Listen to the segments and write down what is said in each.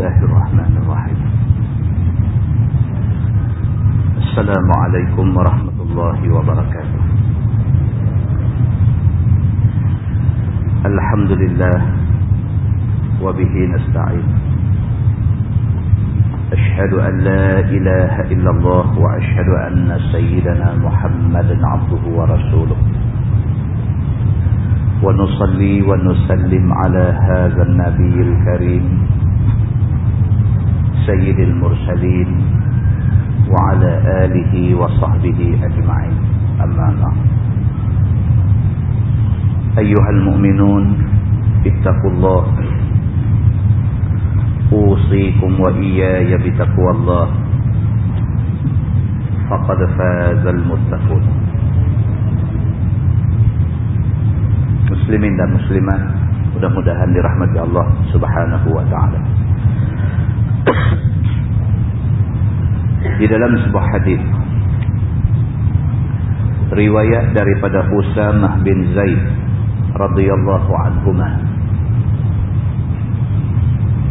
الله الرحمن الرحيم. السلام عليكم ورحمة الله وبركاته. الحمد لله وبه نستعين. أشهد أن لا إله إلا الله وأشهد أن سيدنا محمد عبده ورسوله. ونصلي ونسلم على هذا النبي الكريم سيد المرسلين وعلى آله وصحبه أجمعين. أما بعد. أيها المؤمنون اتقوا الله. أوصيكم وإياي بتقوى الله. فقد فاز المتقون. muslimin dan muslimat mudah-mudahan Allah Subhanahu wa taala. di dalam sebuah hadis. Riwayat daripada Usamah bin Zaid radhiyallahu anhu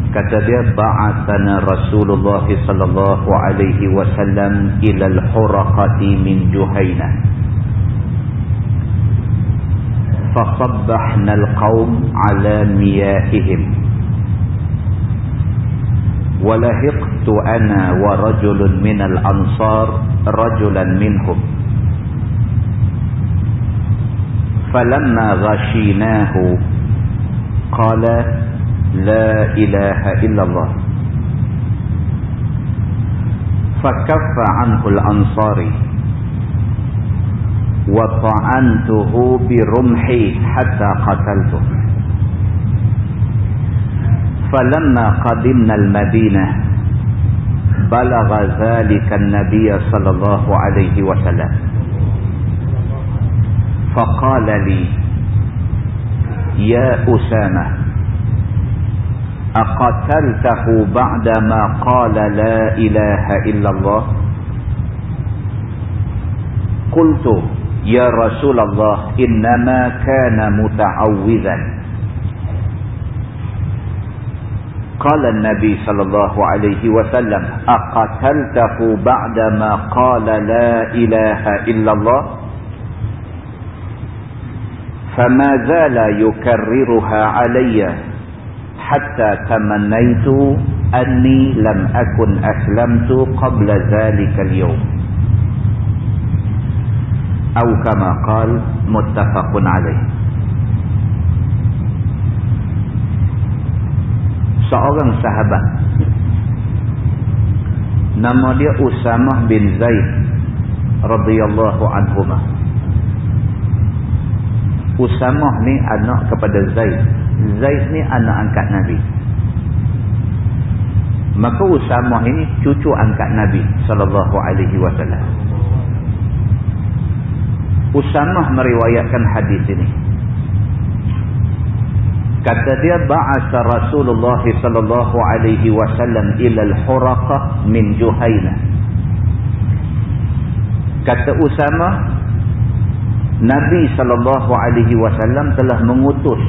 kata dia ba'athana Rasulullah sallallahu alaihi wasallam ila al-huraqati min Juhayna fa al-qaum ala miyahihim. ولهقت أنا ورجل من الأنصار رجلا منهم. فلما غشيناه قال لا إله إلا الله. فكف عنه الأنصاري وطعنته برمحي حتى قتلته. فلما قدمنا المدينة بلغ ذلك النبي صلى الله عليه وسلم. فقال لي يا أسامة أقتلته بعدما قال لا إله إلا الله؟ قلت يا رسول الله إنما كان متعوذا. قال النبي صلى الله عليه وسلم أقتلته بعدما قال لا إله إلا الله؟ فما زال يكررها علي حتى تمنيت أني لم أكن أسلمت قبل ذلك اليوم. atau kama qal muttafaqun alaih seorang sahabat. Nama dia Usamah bin Zaid radhiyallahu anhuma. Usamah ni anak kepada Zaid. Zaid ni anak angkat Nabi. Maka Usamah ini cucu angkat Nabi sallallahu alaihi wasallam. Usamah meriwayatkan hadis ini. Kata dia ba'asa Rasulullah sallallahu alaihi wasallam ila al-Huraqah min Juhaina. Kata Usamah Nabi sallallahu alaihi wasallam telah mengutus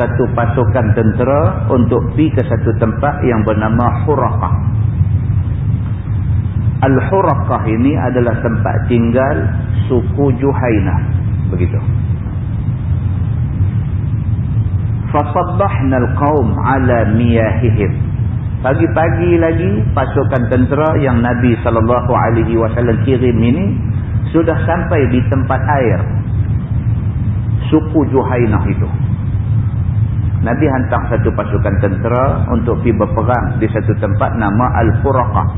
satu pasukan tentera untuk pergi ke satu tempat yang bernama Huraqah. Al-Huraqah ini adalah tempat tinggal suku Juhainah begitu fasabbahna alqaum ala miyahihim. Pagi-pagi lagi pasukan tentera yang Nabi sallallahu alaihi wasallam kirim ini sudah sampai di tempat air. Suku Juhainah itu. Nabi hantar satu pasukan tentera untuk pergi berperang di satu tempat nama Al-Furaqah.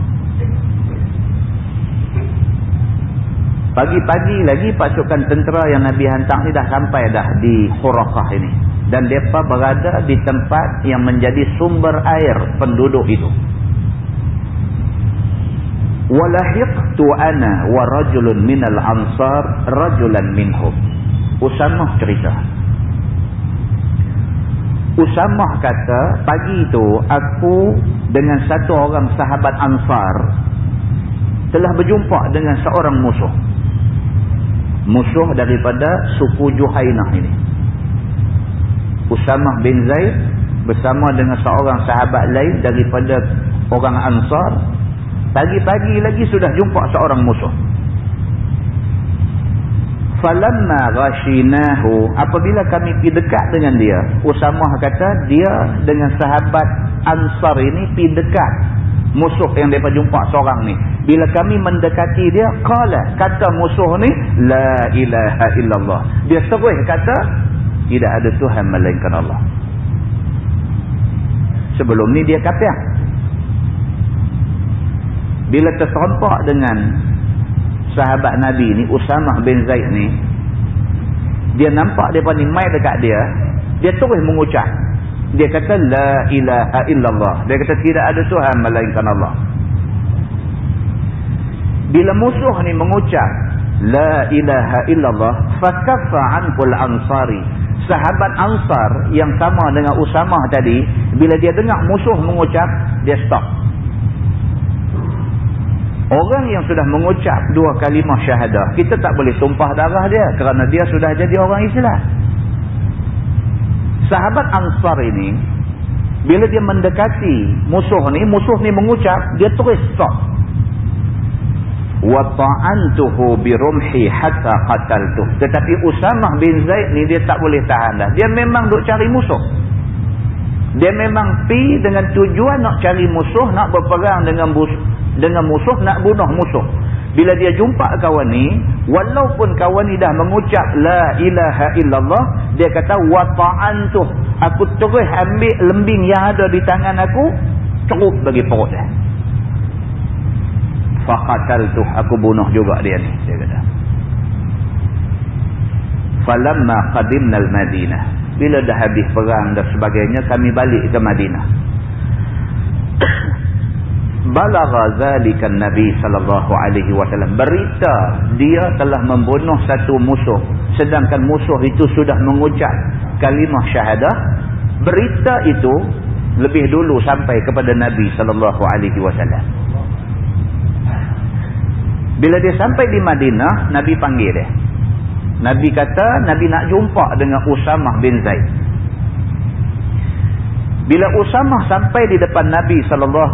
Pagi-pagi lagi pasukan tentera yang Nabi hantar ni dah sampai dah di Khurafah ini. Dan mereka berada di tempat yang menjadi sumber air penduduk itu. Walahiqtu ana wa rajulun minal ansar rajulan minhum. Usamah cerita. Usamah kata, pagi itu aku dengan satu orang sahabat ansar telah berjumpa dengan seorang musuh musuh daripada suku Juhainah ini. Usamah bin Zaid bersama dengan seorang sahabat lain daripada orang Ansar. Pagi-pagi lagi sudah jumpa seorang musuh. Falamma ghashinahu apabila kami pergi dekat dengan dia, Usamah kata dia dengan sahabat Ansar ini pergi dekat musuh yang depa jumpa seorang ni. Bila kami mendekati dia, qala kata musuh ni la ilaha illallah. Dia terus kata tidak ada Tuhan melainkan Allah. Sebelum ni dia kafir. Bila terserempak dengan sahabat Nabi ni, Usamah bin Zaid ni, dia nampak dia ni mai dekat dia, dia terus mengucap. Dia kata, La ilaha illallah. Dia kata, tidak ada Tuhan melainkan Allah. Bila musuh ni mengucap, La ilaha illallah, Fakaffa anqul ansari sahabat Ansar yang sama dengan Usamah tadi, bila dia dengar musuh mengucap, dia stop. Orang yang sudah mengucap dua kalimah syahadah, kita tak boleh tumpah darah dia kerana dia sudah jadi orang Islam. Sahabat Ansar ini, bila dia mendekati musuh ni, musuh ni mengucap, dia terus stop wa ta'antuhu bi rumhi hatta qataltuh. Tetapi Usamah bin Zaid ni dia tak boleh tahan dah. Dia memang duk cari musuh. Dia memang pi dengan tujuan nak cari musuh nak berperang dengan bus dengan musuh nak bunuh musuh. Bila dia jumpa kawan ni walaupun kawan ni dah mengucap la ilaha illallah dia kata wa ta'antuh. Aku terus ambil lembing yang ada di tangan aku terus bagi perut dia faqatal tu aku bunuh juga dia ni dia kata. Falamma qadimna al-madinah. Bila dah habis perang dan sebagainya kami balik ke Madinah. Balagha zalika nabi sallallahu alaihi wasallam. Berita dia telah membunuh satu musuh. Sedangkan musuh itu sudah mengucap kalimah syahadah. Berita itu lebih dulu sampai kepada nabi sallallahu alaihi wasallam bila dia sampai di Madinah, Nabi panggil dia. Nabi kata, Nabi nak jumpa dengan Usamah bin Zaid. Bila Usamah sampai di depan Nabi SAW,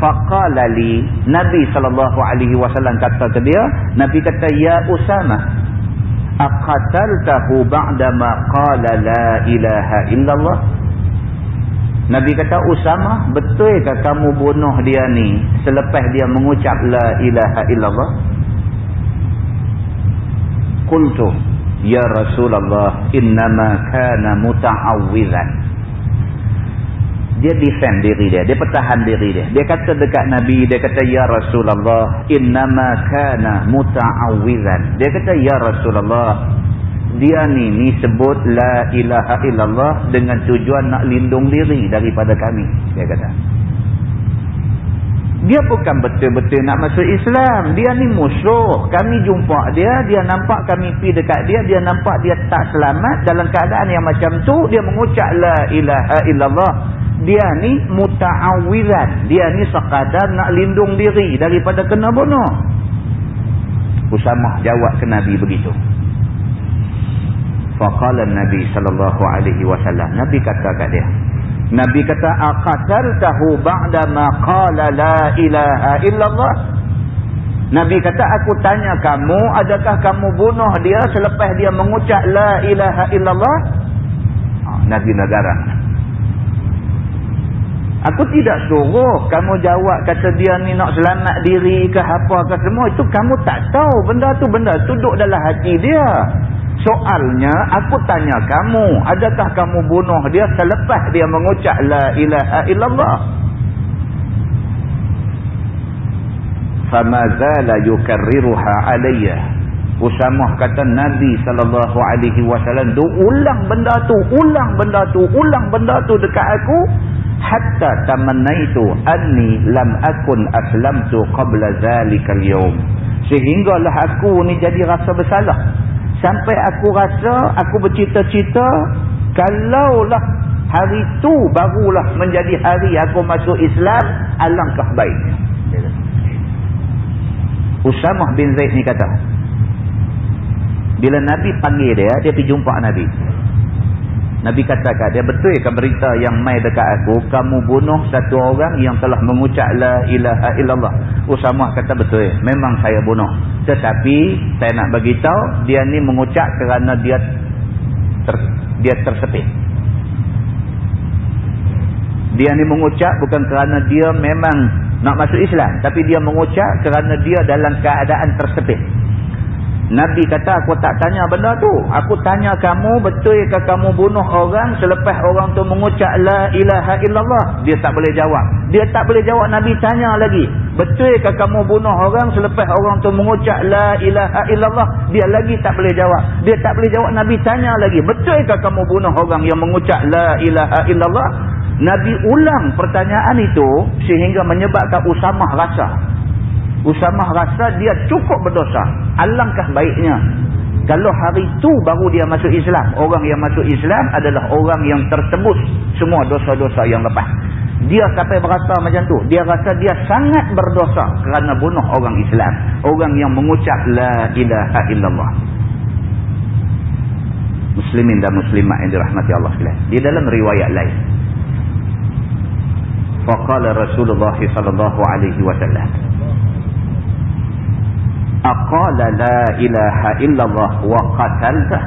faqala li, Nabi SAW kata ke dia, Nabi kata, Ya Usamah, aqataltahu ba'dama qala la ilaha illallah? Nabi kata Usama betulkah kamu bunuh dia ni selepas dia mengucap la ilaha illallah? Qultu ya Rasulullah innama kana muta'awwidzan Dia defend diri dia dia pertahan diri dia. Dia kata dekat Nabi dia kata ya Rasulullah innama kana muta'awwidzan dia kata ya Rasulullah dia ni ni sebut la ilaha illallah dengan tujuan nak lindung diri daripada kami dia kata. Dia bukan betul-betul nak masuk Islam. Dia ni musuh kami jumpa dia dia nampak kami pi dekat dia dia nampak dia tak selamat dalam keadaan yang macam tu dia mengucap la ilaha illallah. Dia ni muta'awiran dia ni sekadar nak lindung diri daripada kena bunuh. Usamah jawab ke Nabi begitu Faqala Nabi sallallahu alaihi wasallam. Nabi kata kat dia. Nabi kata aqataltahu ba'da ma qala la ilaha illallah. Nabi kata aku tanya kamu adakah kamu bunuh dia selepas dia mengucap la ilaha illallah? Oh, Nabi negara. Aku tidak suruh kamu jawab kata dia ni nak selamat diri ke apa ke semua itu kamu tak tahu benda tu benda tu duduk dalam hati dia. Soalnya aku tanya kamu, adakah kamu bunuh dia selepas dia mengucap la ilaha illallah? Fama zala yukarriruha alayya. Usamah kata Nabi sallallahu alaihi wasallam do ulang benda tu, ulang benda tu, ulang benda tu dekat aku hatta tamannaitu anni lam akun aslamtu qabla zalikal yawm. Sehinggalah aku ni jadi rasa bersalah sampai aku rasa aku bercita-cita kalaulah hari tu barulah menjadi hari aku masuk Islam alangkah baiknya. Usamah bin Zaid ni kata bila Nabi panggil dia dia pergi jumpa Nabi Nabi kata kat dia, betul ke berita yang mai dekat aku, kamu bunuh satu orang yang telah mengucap la ilaha illallah. Usama kata betul, memang saya bunuh. Tetapi, saya nak bagi tahu dia ni mengucap kerana dia ter, dia tersepit. Dia ni mengucap bukan kerana dia memang nak masuk Islam. Tapi dia mengucap kerana dia dalam keadaan tersepit. Nabi kata aku tak tanya benda tu. Aku tanya kamu betul ke kamu bunuh orang selepas orang tu mengucap la ilaha illallah. Dia tak boleh jawab. Dia tak boleh jawab Nabi tanya lagi. Betul ke kamu bunuh orang selepas orang tu mengucap la ilaha illallah. Dia lagi tak boleh jawab. Dia tak boleh jawab Nabi tanya lagi. Betul ke kamu bunuh orang yang mengucap la ilaha illallah. Nabi ulang pertanyaan itu sehingga menyebabkan Usamah rasa Usamah rasa dia cukup berdosa. Alangkah baiknya. Kalau hari itu baru dia masuk Islam. Orang yang masuk Islam adalah orang yang tertebus semua dosa-dosa yang lepas. Dia sampai berasa macam tu. Dia rasa dia sangat berdosa kerana bunuh orang Islam. Orang yang mengucap La ilaha illallah. Muslimin dan muslimat yang dirahmati Allah sekalian. Di dalam riwayat lain. Faqala Rasulullah sallallahu alaihi wasallam aqala la ilaha illallah wa qatalta.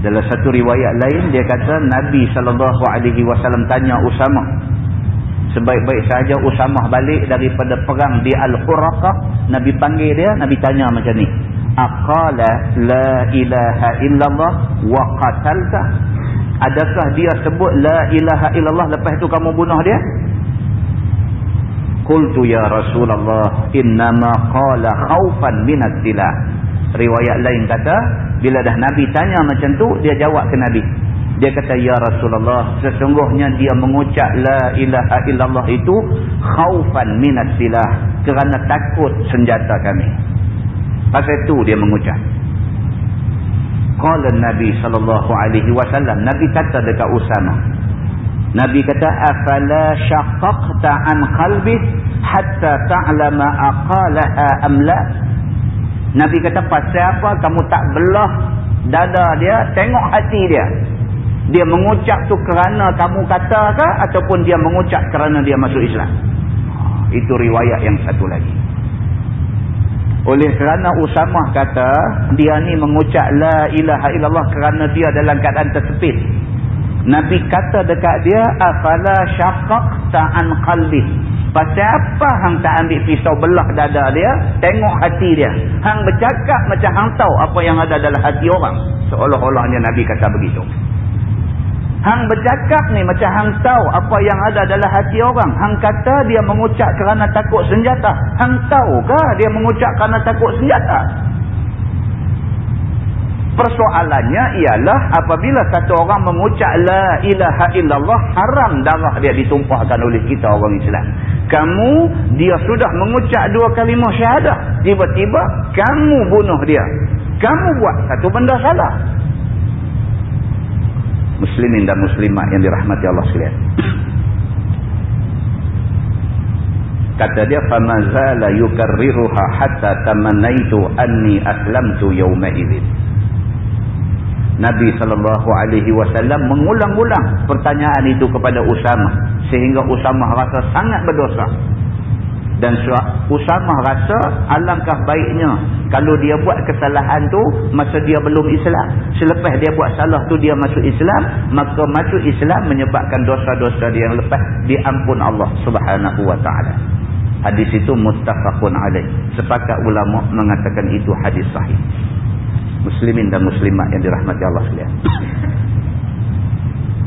Dalam satu riwayat lain dia kata Nabi sallallahu alaihi wasallam tanya Usamah sebaik-baik saja Usamah balik daripada perang di Al-Quraqah. Nabi panggil dia Nabi tanya macam ni aqala la ilaha illallah wa qatalta. Adakah dia sebut la ilaha illallah lepas tu kamu bunuh dia Qultu ya Rasulullah innama qala khaufan minat silah. Riwayat lain kata, bila dah Nabi tanya macam tu, dia jawab ke Nabi. Dia kata, Ya Rasulullah, sesungguhnya dia mengucap La ilaha illallah itu khaufan minat silah. Kerana takut senjata kami. Pasal itu dia mengucap. Qala Nabi wasallam, Nabi kata dekat Usama. Nabi kata afala syaqqaqta an qalbi hatta ta'lama aqalaha am la? Nabi kata pasal apa kamu tak belah dada dia tengok hati dia? Dia mengucap tu kerana kamu kata ke ataupun dia mengucap kerana dia masuk Islam? Itu riwayat yang satu lagi. Oleh kerana Usamah kata dia ni mengucap la ilaha illallah kerana dia dalam keadaan tersepit Nabi kata dekat dia afala syaqaqta an qalbi. Pasal apa hang tak ambil pisau belah dada dia, tengok hati dia. Hang bercakap macam hang tahu apa yang ada dalam hati orang. Seolah-olahnya Nabi kata begitu. Hang bercakap ni macam hang tahu apa yang ada dalam hati orang. Hang kata dia mengucap kerana takut senjata. Hang tahukah dia mengucap kerana takut senjata? Persoalannya ialah apabila satu orang mengucap la ilaha illallah haram darah dia ditumpahkan oleh kita orang Islam. Kamu dia sudah mengucap dua kalimah syahadah, tiba-tiba kamu bunuh dia. Kamu buat satu benda salah. Muslimin dan muslimat yang dirahmati Allah sekalian. Kata dia famazala yukarriruha hatta tamannaitu anni aslamtu yawma idzin. Nabi SAW mengulang-ulang pertanyaan itu kepada Usama sehingga Usama rasa sangat berdosa. Dan Usama rasa alangkah baiknya kalau dia buat kesalahan tu masa dia belum Islam. Selepas dia buat salah tu dia masuk Islam maka masuk Islam menyebabkan dosa-dosa dia yang lepas diampun Allah subhanahu wa ta'ala. Hadis itu muttafaqun alaih. Sepakat ulama mengatakan itu hadis sahih muslimin dan muslimat yang dirahmati Allah sekalian.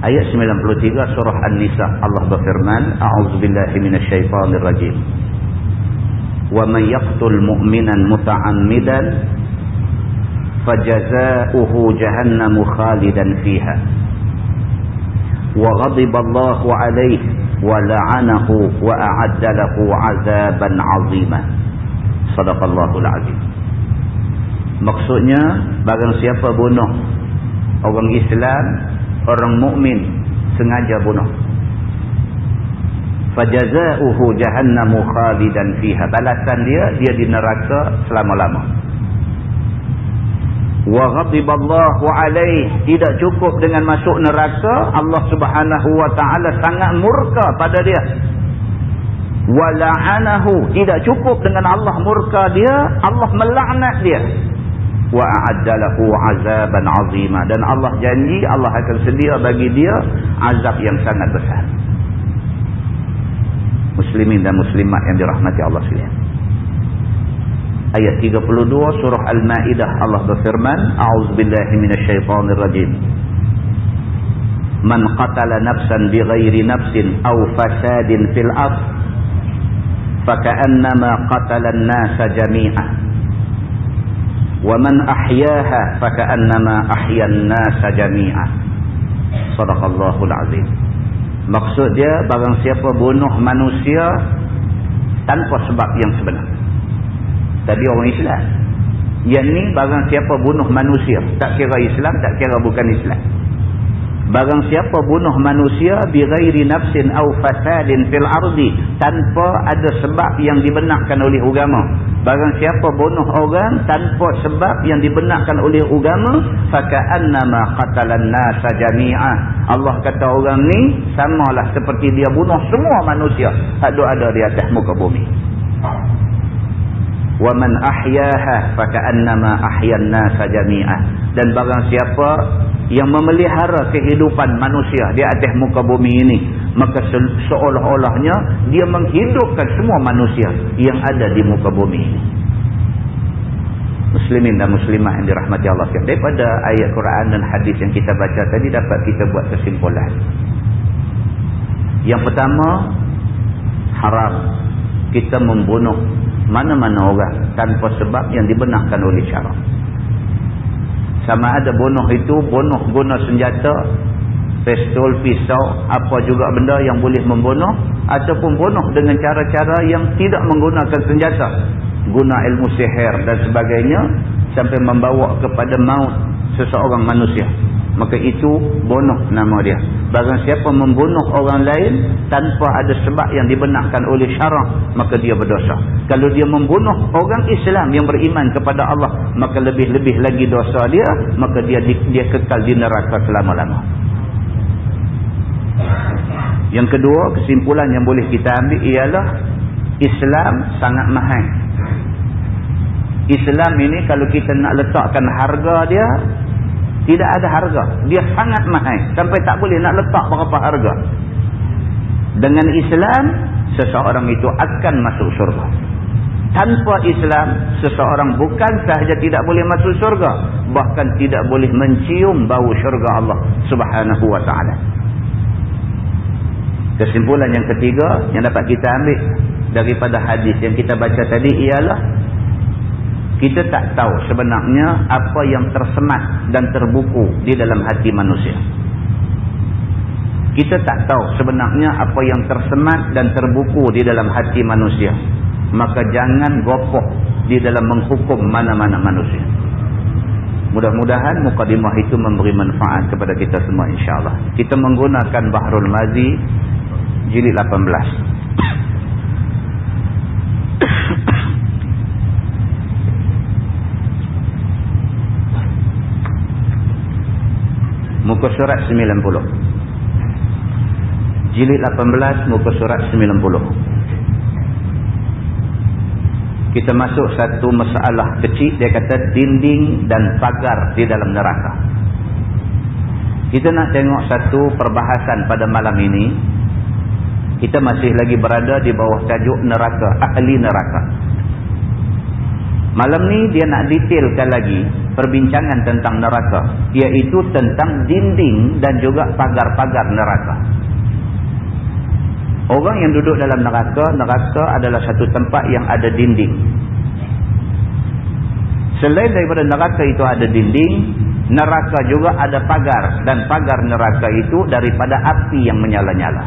Ayat 93 surah An-Nisa Allah berfirman, A'udzubillahi minasyaitonirrajim. Wa man yaqtul mu'minan muta'ammidan fajaza'uhu jahannamu khalidan fiha. Wa ghadiba Allahu 'alayhi wa la'anahu wa a'adda lahu 'adzaban 'azima. Shadaqallahul 'azim. Maksudnya barang siapa bunuh orang Islam, orang mukmin sengaja bunuh. Fajaza'uhu jahannamu khalidan fiha. Balasan dia dia di neraka selama-lama. wa ghadiballahu alaih tidak cukup dengan masuk neraka Allah Subhanahu wa taala sangat murka pada dia wa la'anahu tidak cukup dengan Allah murka dia Allah melaknat dia wa a'addalahu 'azaban 'azima dan Allah janji Allah akan sedia bagi dia azab yang sangat besar muslimin dan muslimat yang dirahmati Allah sekalian ayat 32 surah Al-Maidah Allah berfirman a'udzubillahi minasyaitonirrajim man qatala nafsan bighairi nafsin aw fasadin fil ard faka'annama qatala an-nasa jami'an man ahyaha faka'annama ahya an-nasa jami'an sadaqallahul azim maksud dia barang siapa bunuh manusia tanpa sebab yang sebenar Tadi orang Islam. Yang ni barang siapa bunuh manusia. Tak kira Islam, tak kira bukan Islam. Barang siapa bunuh manusia bighairi nafsin au fasadin fil ardi tanpa ada sebab yang dibenarkan oleh agama. Barang siapa bunuh orang tanpa sebab yang dibenarkan oleh agama, faka'annama qatalan nasa jami'ah. Allah kata orang ni samalah seperti dia bunuh semua manusia. Ada ada di atas muka bumi wa man ahyaha faka'annama ahyan nasa jami'ah dan barang siapa yang memelihara kehidupan manusia di atas muka bumi ini maka seolah-olahnya dia menghidupkan semua manusia yang ada di muka bumi ini. Muslimin dan muslimah yang dirahmati Allah daripada ayat Quran dan hadis yang kita baca tadi dapat kita buat kesimpulan. Yang pertama haram. Kita membunuh mana-mana orang tanpa sebab yang dibenarkan oleh syarak. Sama ada bunuh itu, bunuh guna senjata, pistol, pisau, apa juga benda yang boleh membunuh, ataupun bunuh dengan cara-cara yang tidak menggunakan senjata. Guna ilmu sihir dan sebagainya, sampai membawa kepada maut seseorang manusia maka itu bunuh nama dia barang siapa membunuh orang lain tanpa ada sebab yang dibenarkan oleh syarak maka dia berdosa. Kalau dia membunuh orang Islam yang beriman kepada Allah maka lebih-lebih lagi dosa dia maka dia dia kekal di neraka selama-lama. Yang kedua kesimpulan yang boleh kita ambil ialah Islam sangat mahal. Islam ini kalau kita nak letakkan harga dia tidak ada harga. Dia sangat mahal. Sampai tak boleh nak letak berapa harga. Dengan Islam, seseorang itu akan masuk surga. Tanpa Islam, seseorang bukan sahaja tidak boleh masuk surga. Bahkan tidak boleh mencium bau surga Allah subhanahu wa ta'ala. Kesimpulan yang ketiga yang dapat kita ambil daripada hadis yang kita baca tadi ialah kita tak tahu sebenarnya apa yang tersemat dan terbuku di dalam hati manusia. Kita tak tahu sebenarnya apa yang tersemat dan terbuku di dalam hati manusia. Maka jangan gopoh di dalam menghukum mana-mana manusia. Mudah-mudahan mukadimah itu memberi manfaat kepada kita semua insyaAllah. Kita menggunakan Bahrul Mazi jilid 18. Muka surat 90 jilid 18 muka surat 90 kita masuk satu masalah kecil dia kata dinding dan pagar di dalam neraka. Kita nak tengok satu perbahasan pada malam ini. Kita masih lagi berada di bawah tajuk neraka ahli neraka. Malam ni dia nak detailkan lagi perbincangan tentang neraka iaitu tentang dinding dan juga pagar-pagar neraka. Orang yang duduk dalam neraka neraka adalah satu tempat yang ada dinding. Selain daripada neraka itu ada dinding neraka juga ada pagar. Dan pagar neraka itu daripada api yang menyala-nyala.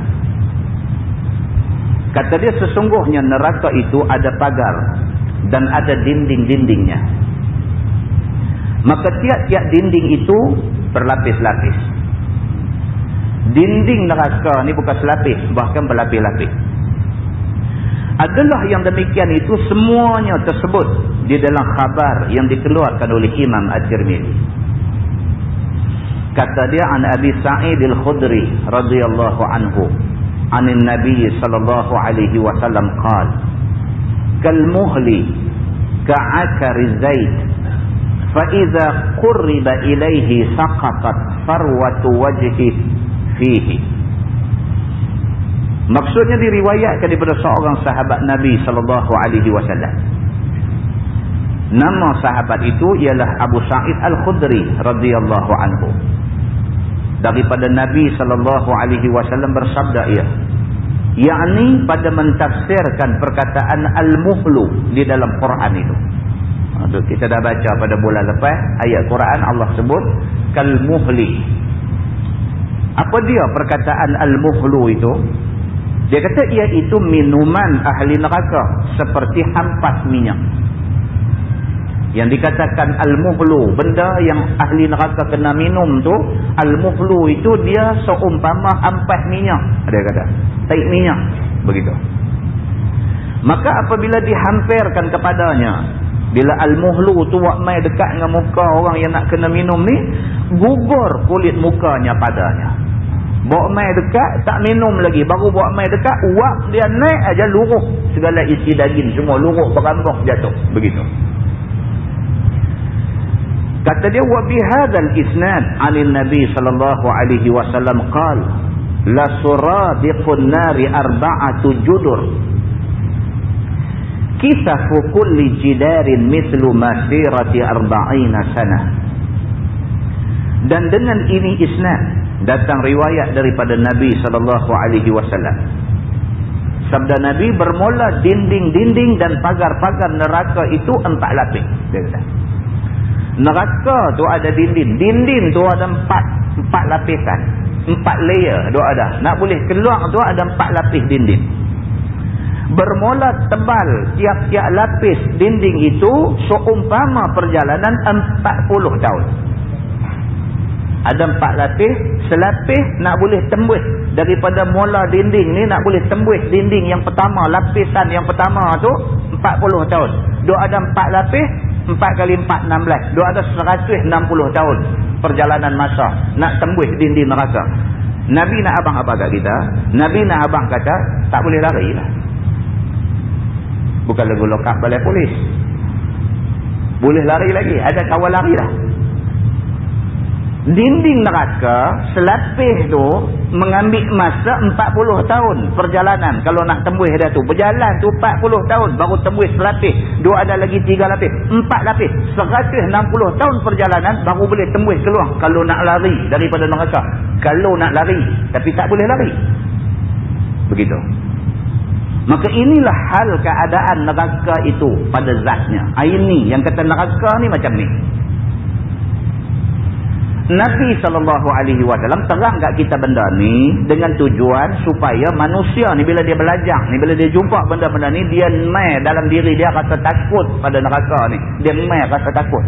Kata dia sesungguhnya neraka itu ada pagar dan ada dinding-dindingnya Maka tiap-tiap dinding itu berlapis-lapis. Dinding neraka ni bukan selapis, bahkan berlapis-lapis. adalah yang demikian itu semuanya tersebut di dalam khabar yang dikeluarkan oleh Imam At-Tirmidzi. Kata dia an Abi Sa'id Al-Khudri radhiyallahu anhu, an Nabi sallallahu alaihi wasallam qala: "Kal muhli ka'akar zaid idza qurriba ilayhi saqatat farwatu wajhi fihi." Maksudnya diriwayatkan daripada seorang sahabat Nabi sallallahu alaihi wasallam. Nama sahabat itu ialah Abu Sa'id Al-Khudri radhiyallahu anhu. Daripada Nabi sallallahu alaihi wasallam bersabda ia, yakni pada mentafsirkan perkataan al-muhlu di dalam Quran itu. Itu kita dah baca pada bulan lepas ayat Quran Allah sebut kal-muhli. Apa dia perkataan al-muhlu itu? Dia kata iaitu minuman ahli neraka seperti hampas minyak. Yang dikatakan al-muhlu, benda yang ahli neraka kena minum tu, al-muhlu itu dia seumpama hampas minyak. Dia kata, taik minyak. Begitu. Maka apabila dihampirkan kepadanya, bila al-muhlu tu buat mai dekat dengan muka orang yang nak kena minum ni, gugur kulit mukanya padanya. Bawa mai dekat, tak minum lagi. Baru bawa mai dekat, uap dia naik aja luruh. Segala isi daging semua luruh berambung jatuh. Begitu. Kata dia, وَبِهَذَا الْإِسْنَانِ 'anil nabi sallallahu alaihi wasallam وَسَلَمْ la لَسُرَابِقُ nari arba'atu judur kisahu kulli jidarin mithlu masirati arba'ina sana. Dan dengan ini isnad datang riwayat daripada Nabi sallallahu alaihi wasallam. Sabda Nabi bermula dinding-dinding dan pagar-pagar neraka itu empat lapis dia kata. Neraka tu ada dinding. Dinding tu ada empat empat lapisan. Empat layer tu ada. Nak boleh keluar tu ada empat lapis dinding. Bermula tebal tiap-tiap lapis dinding itu seumpama perjalanan empat puluh tahun. Ada empat lapis. Selapis nak boleh tembus. Daripada mula dinding ni nak boleh tembus dinding yang pertama. Lapisan yang pertama tu 40 tahun. Dia ada empat lapis. Empat kali empat, enam belas. Dia ada seratus enam puluh tahun. Perjalanan masa. Nak tembus dinding neraka. Nabi nak abang apa kat kita? Nabi nak abang kata, tak boleh lari lah. Bukan lagu lokap balai polis. Boleh lari lagi. Ada kawal lari lah dinding neraka selapis tu mengambil masa 40 tahun perjalanan. Kalau nak tembus dia tu berjalan tu 40 tahun baru tembus selapis dia ada lagi 3 lapis 4 lapis. 160 tahun perjalanan baru boleh tembus keluar. Kalau nak lari daripada neraka. Kalau nak lari tapi tak boleh lari. Begitu maka inilah hal keadaan neraka itu pada zatnya ini yang kata neraka ni macam ni Nabi SAW terang kat kita benda ni dengan tujuan supaya manusia ni bila dia belajar ni, bila dia jumpa benda-benda ni, dia mai dalam diri dia rasa takut pada neraka ni. Dia mai rasa takut.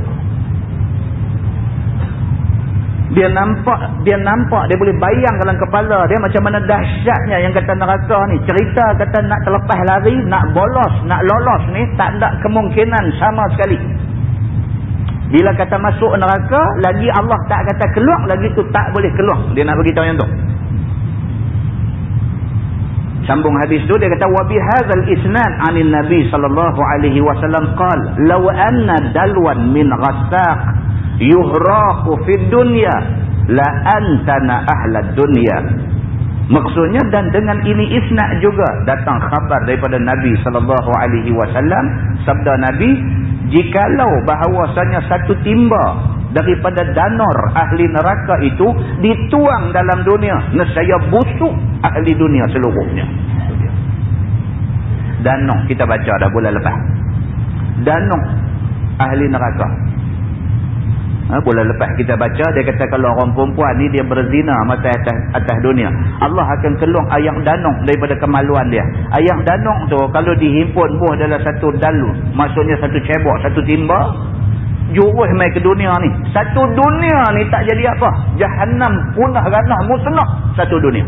Dia nampak, dia nampak, dia boleh bayang dalam kepala dia macam mana dahsyatnya yang kata neraka ni. Cerita kata nak terlepas lari, nak bolos, nak lolos ni, tak ada kemungkinan sama sekali. Bila kata masuk neraka, lagi Allah tak kata keluar, lagi tu tak boleh keluar. Dia nak beritahu yang tu. Sambung hadis tu dia kata wa bihadzal isnad 'anil nabi sallallahu alaihi wasallam qala law anna dalwan min ghassaq yuhraqu fid dunya la antana ahla dunya. Maksudnya dan dengan ini isnad juga datang khabar daripada nabi sallallahu alaihi wasallam sabda nabi jikalau bahawasanya satu timba daripada danor ahli neraka itu dituang dalam dunia nescaya busuk ahli dunia seluruhnya. Danok kita baca dah bulan lepas. Danok ahli neraka Ha, bulan lepas kita baca, dia kata kalau orang perempuan ni dia berzina mata atas, atas dunia. Allah akan keluar ayam danong daripada kemaluan dia. Ayam danong tu kalau dihimpun buah dalam satu dalu. Maksudnya satu cebok, satu timba. Jurus main ke dunia ni. Satu dunia ni tak jadi apa. Jahannam punah ranah musnah satu dunia.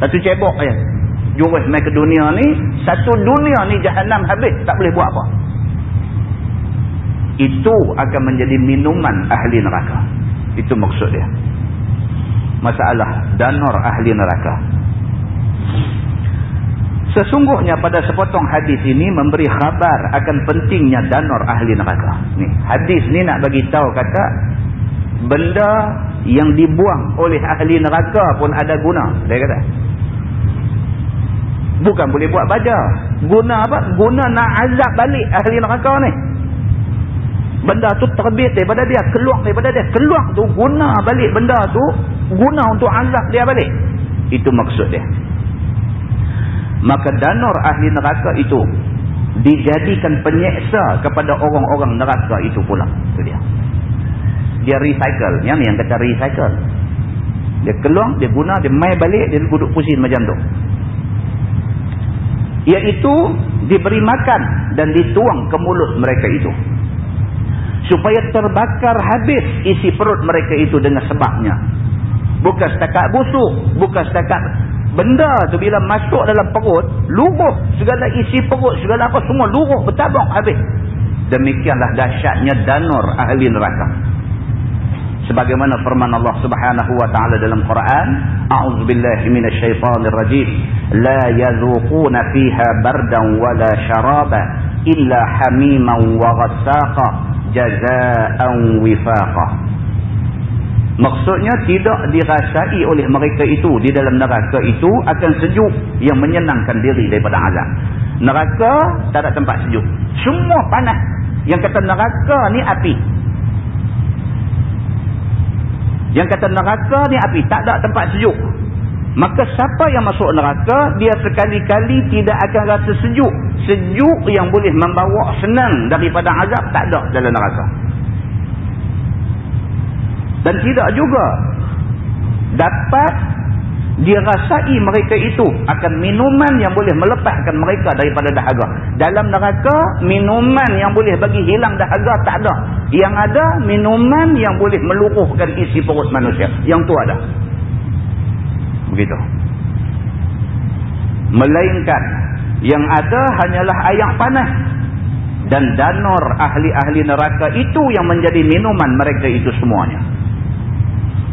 Satu cebok je. jurus mai ke dunia ni satu dunia ni jahanam habis tak boleh buat apa itu akan menjadi minuman ahli neraka. Itu maksud dia. Masalah danor ahli neraka. Sesungguhnya pada sepotong hadis ini memberi khabar akan pentingnya danor ahli neraka. Ni hadis ni nak bagi tahu kata benda yang dibuang oleh ahli neraka pun ada guna. Dia kata bukan boleh buat baja guna apa? Guna nak azab balik ahli neraka ni benda tu terbit daripada dia keluar daripada dia. Keluar tu guna balik benda tu guna untuk azab dia balik. Itu maksud dia. Maka danor ahli neraka itu dijadikan penyeksa kepada orang-orang neraka itu pula. Itu dia. Dia recycle. Yang ni yang kata recycle. Dia keluar dia guna dia mai balik dia duduk pusing macam tu. Iaitu diberi makan dan dituang ke mulut mereka itu supaya terbakar habis isi perut mereka itu dengan sebabnya. Bukan setakat busuk bukan setakat benda tu bila masuk dalam perut luruh segala isi perut segala apa semua luruh bertabak habis. Demikianlah dahsyatnya danur ahli neraka. Sebagaimana firman Allah Subhanahu wa taala dalam Quran a'udzubillahi minasyaitonirrajim. La yazuquna fiha bardan wala sharaba illa hamiman wa ghassaqa jazaa'an wifaqa maksudnya tidak dirasai oleh mereka itu di dalam neraka itu akan sejuk yang menyenangkan diri daripada azab. Neraka tak ada tempat sejuk. Semua panas. Yang kata neraka ni api. Yang kata neraka ni api. Tak ada tempat sejuk maka siapa yang masuk neraka dia sekali-kali tidak akan rasa sejuk sejuk yang boleh membawa senang daripada azab tak ada dalam neraka dan tidak juga dapat dirasai mereka itu akan minuman yang boleh melepaskan mereka daripada dahaga. Dalam neraka, minuman yang boleh bagi hilang dahaga tak ada. Yang ada, minuman yang boleh meluruhkan isi perut manusia. Yang tu ada. Begitu. Melainkan, yang ada hanyalah ayak panas. Dan danor ahli-ahli neraka itu yang menjadi minuman mereka itu semuanya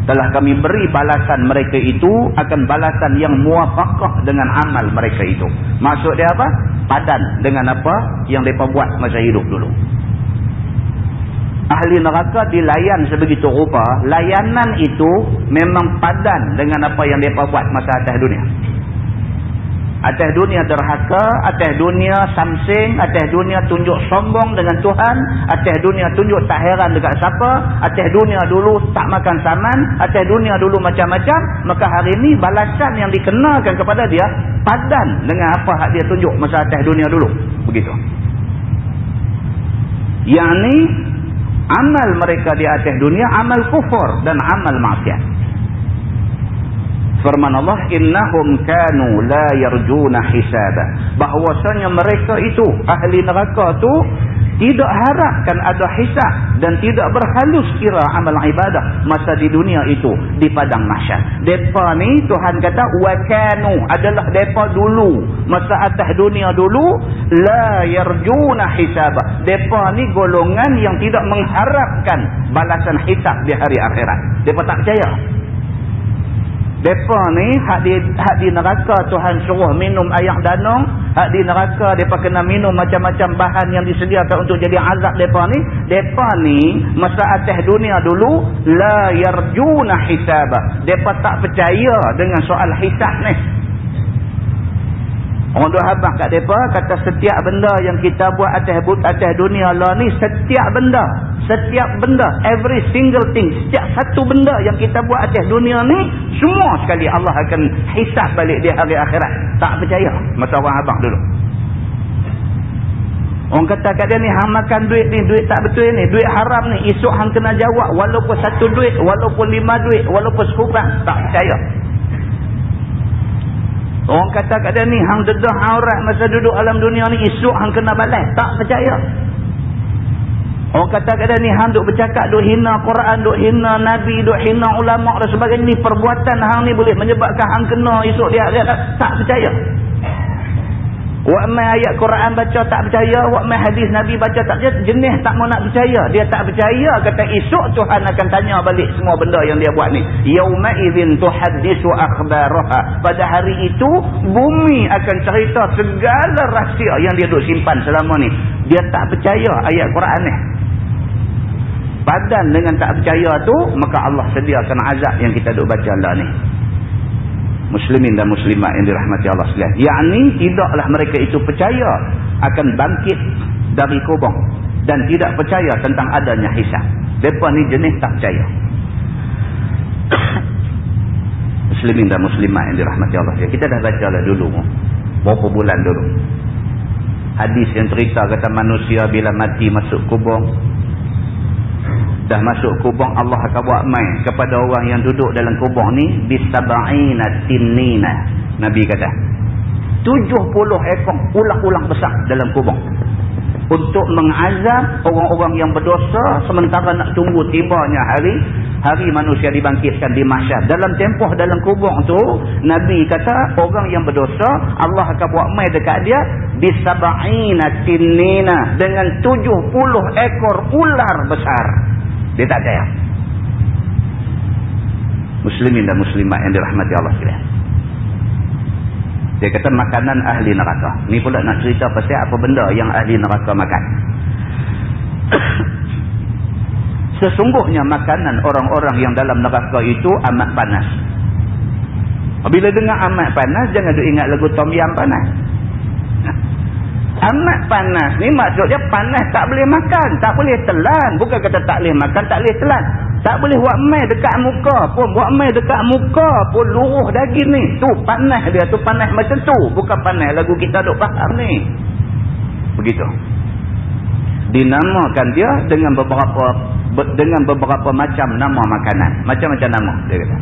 telah kami beri balasan mereka itu akan balasan yang muafakah dengan amal mereka itu. Maksud dia apa? Padan dengan apa yang mereka buat masa hidup dulu. Ahli neraka dilayan sebegitu rupa, layanan itu memang padan dengan apa yang mereka buat masa atas dunia. Atas dunia derhaka, atas dunia samsing, atas dunia tunjuk sombong dengan Tuhan, atas dunia tunjuk tak heran dekat siapa, atas dunia dulu tak makan saman, atas dunia dulu macam-macam, maka hari ini balasan yang dikenakan kepada dia padan dengan apa hak dia tunjuk masa atas dunia dulu. Begitu. Yang ni amal mereka di atas dunia amal kufur dan amal maksiat firman Allah innahum kanu la yarjuna hisaba. Bahwasanya mereka itu ahli neraka tu tidak harapkan ada hisab dan tidak berhalus kira amal ibadah masa di dunia itu di padang mahsyar. Depa ni Tuhan kata wa kanu adalah depa dulu masa atas dunia dulu la yarjuna hisaba. Depa ni golongan yang tidak mengharapkan balasan hisab di hari akhirat. Depa tak percaya Depa ni hak di hak di neraka Tuhan suruh minum air danau, hak di neraka depa kena minum macam-macam bahan yang disediakan untuk jadi azab depa ni. Depa ni masa atas dunia dulu la yarjuna hisaba. Depa tak percaya dengan soal hisab ni. Orang duk habaq kat depa kata setiap benda yang kita buat atas atas dunia lah ni setiap benda, setiap benda, every single thing, setiap satu benda yang kita buat atas dunia ni semua sekali Allah akan hisap balik di hari akhirat. Tak percaya masa orang habaq dulu. Orang kata kat dia ni hang makan duit ni, duit tak betul ni, duit haram ni, esok hang kena jawab walaupun satu duit, walaupun lima duit, walaupun sekurang, tak percaya. Orang kata kat dia ni, hang dedah aurat masa duduk alam dunia ni, esok hang kena balas. Tak percaya. Orang kata kat dia ni, hang duk bercakap, duk hina Quran, duk hina Nabi, duk hina ulama' dan sebagainya ni, perbuatan hang ni boleh menyebabkan hang kena esok dia. tak, tak percaya. Wak mai ayat Quran baca tak percaya, wak mai hadis Nabi baca tak percaya, jenis tak mau nak percaya. Dia tak percaya kata esok Tuhan akan tanya balik semua benda yang dia buat ni. Yauma idzin tuhaddisu akhbaraha. Pada hari itu bumi akan cerita segala rahsia yang dia duk simpan selama ni. Dia tak percaya ayat Quran ni. Padan dengan tak percaya tu, maka Allah sediakan azab yang kita duk baca lah ni muslimin dan muslimat yang dirahmati Allah sekalian. Yakni tidaklah mereka itu percaya akan bangkit dari kubur dan tidak percaya tentang adanya hisab. Depa ni jenis tak percaya. muslimin dan muslimat yang dirahmati Allah sekalian. Kita dah baca lah dulu. Berapa bulan dulu. Hadis yang cerita kata manusia bila mati masuk kubur dah masuk kubur Allah akan buat main kepada orang yang duduk dalam kubur ni bisab'ina tinnina. Nabi kata 70 ekor ulang-ulang besar dalam kubur. Untuk mengazab orang-orang yang berdosa sementara nak tunggu tibanya hari hari manusia dibangkitkan di mahsyar. Dalam tempoh dalam kubur tu Nabi kata orang yang berdosa Allah akan buat main dekat dia bisab'ina tinnina dengan 70 ekor ular besar dia tak percaya. Muslimin dan muslimat yang dirahmati Allah sekalian. Dia kata makanan ahli neraka. Ni pula nak cerita pasal apa benda yang ahli neraka makan. Sesungguhnya makanan orang-orang yang dalam neraka itu amat panas. Bila dengar amat panas, jangan ingat lagu Tom Yam panas. Amat panas ni maksudnya panas tak boleh makan. Tak boleh telan. Bukan kata tak boleh makan, tak boleh telan. Tak boleh buat mai dekat muka pun. Buat mai dekat muka pun luruh daging ni. Tu panas dia. Tu panas macam tu. Bukan panas lagu kita duk faham ni. Begitu. Dinamakan dia dengan beberapa dengan beberapa macam nama makanan. Macam-macam nama dia kata.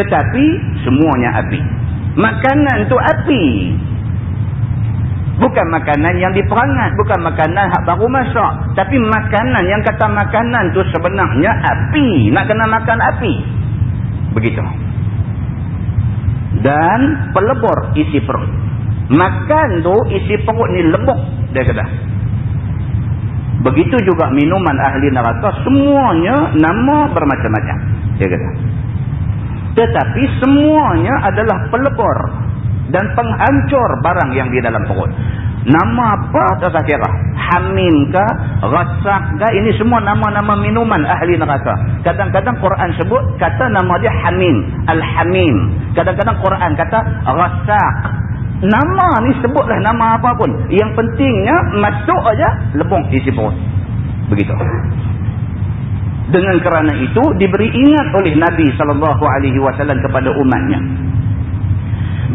Tetapi semuanya api. Makanan tu api. Bukan makanan yang diperangat. Bukan makanan hak baru masak. Tapi makanan yang kata makanan tu sebenarnya api. Nak kena makan api. Begitu. Dan pelebur isi perut. Makan tu isi perut ni lebuk. Dia kata. Begitu juga minuman ahli neraka. Semuanya nama bermacam-macam. Dia kata. Tetapi semuanya adalah pelebur dan penghancur barang yang di dalam perut. Nama apa tak kira? Hamim ke? Rasak ke? Ini semua nama-nama minuman ahli neraka. Kadang-kadang Quran sebut kata nama dia Hamim. Al-Hamim. Kadang-kadang Quran kata Rasak. Nama ni sebutlah nama apa pun. Yang pentingnya masuk aja lebong isi perut. Begitu. Dengan kerana itu diberi ingat oleh Nabi SAW kepada umatnya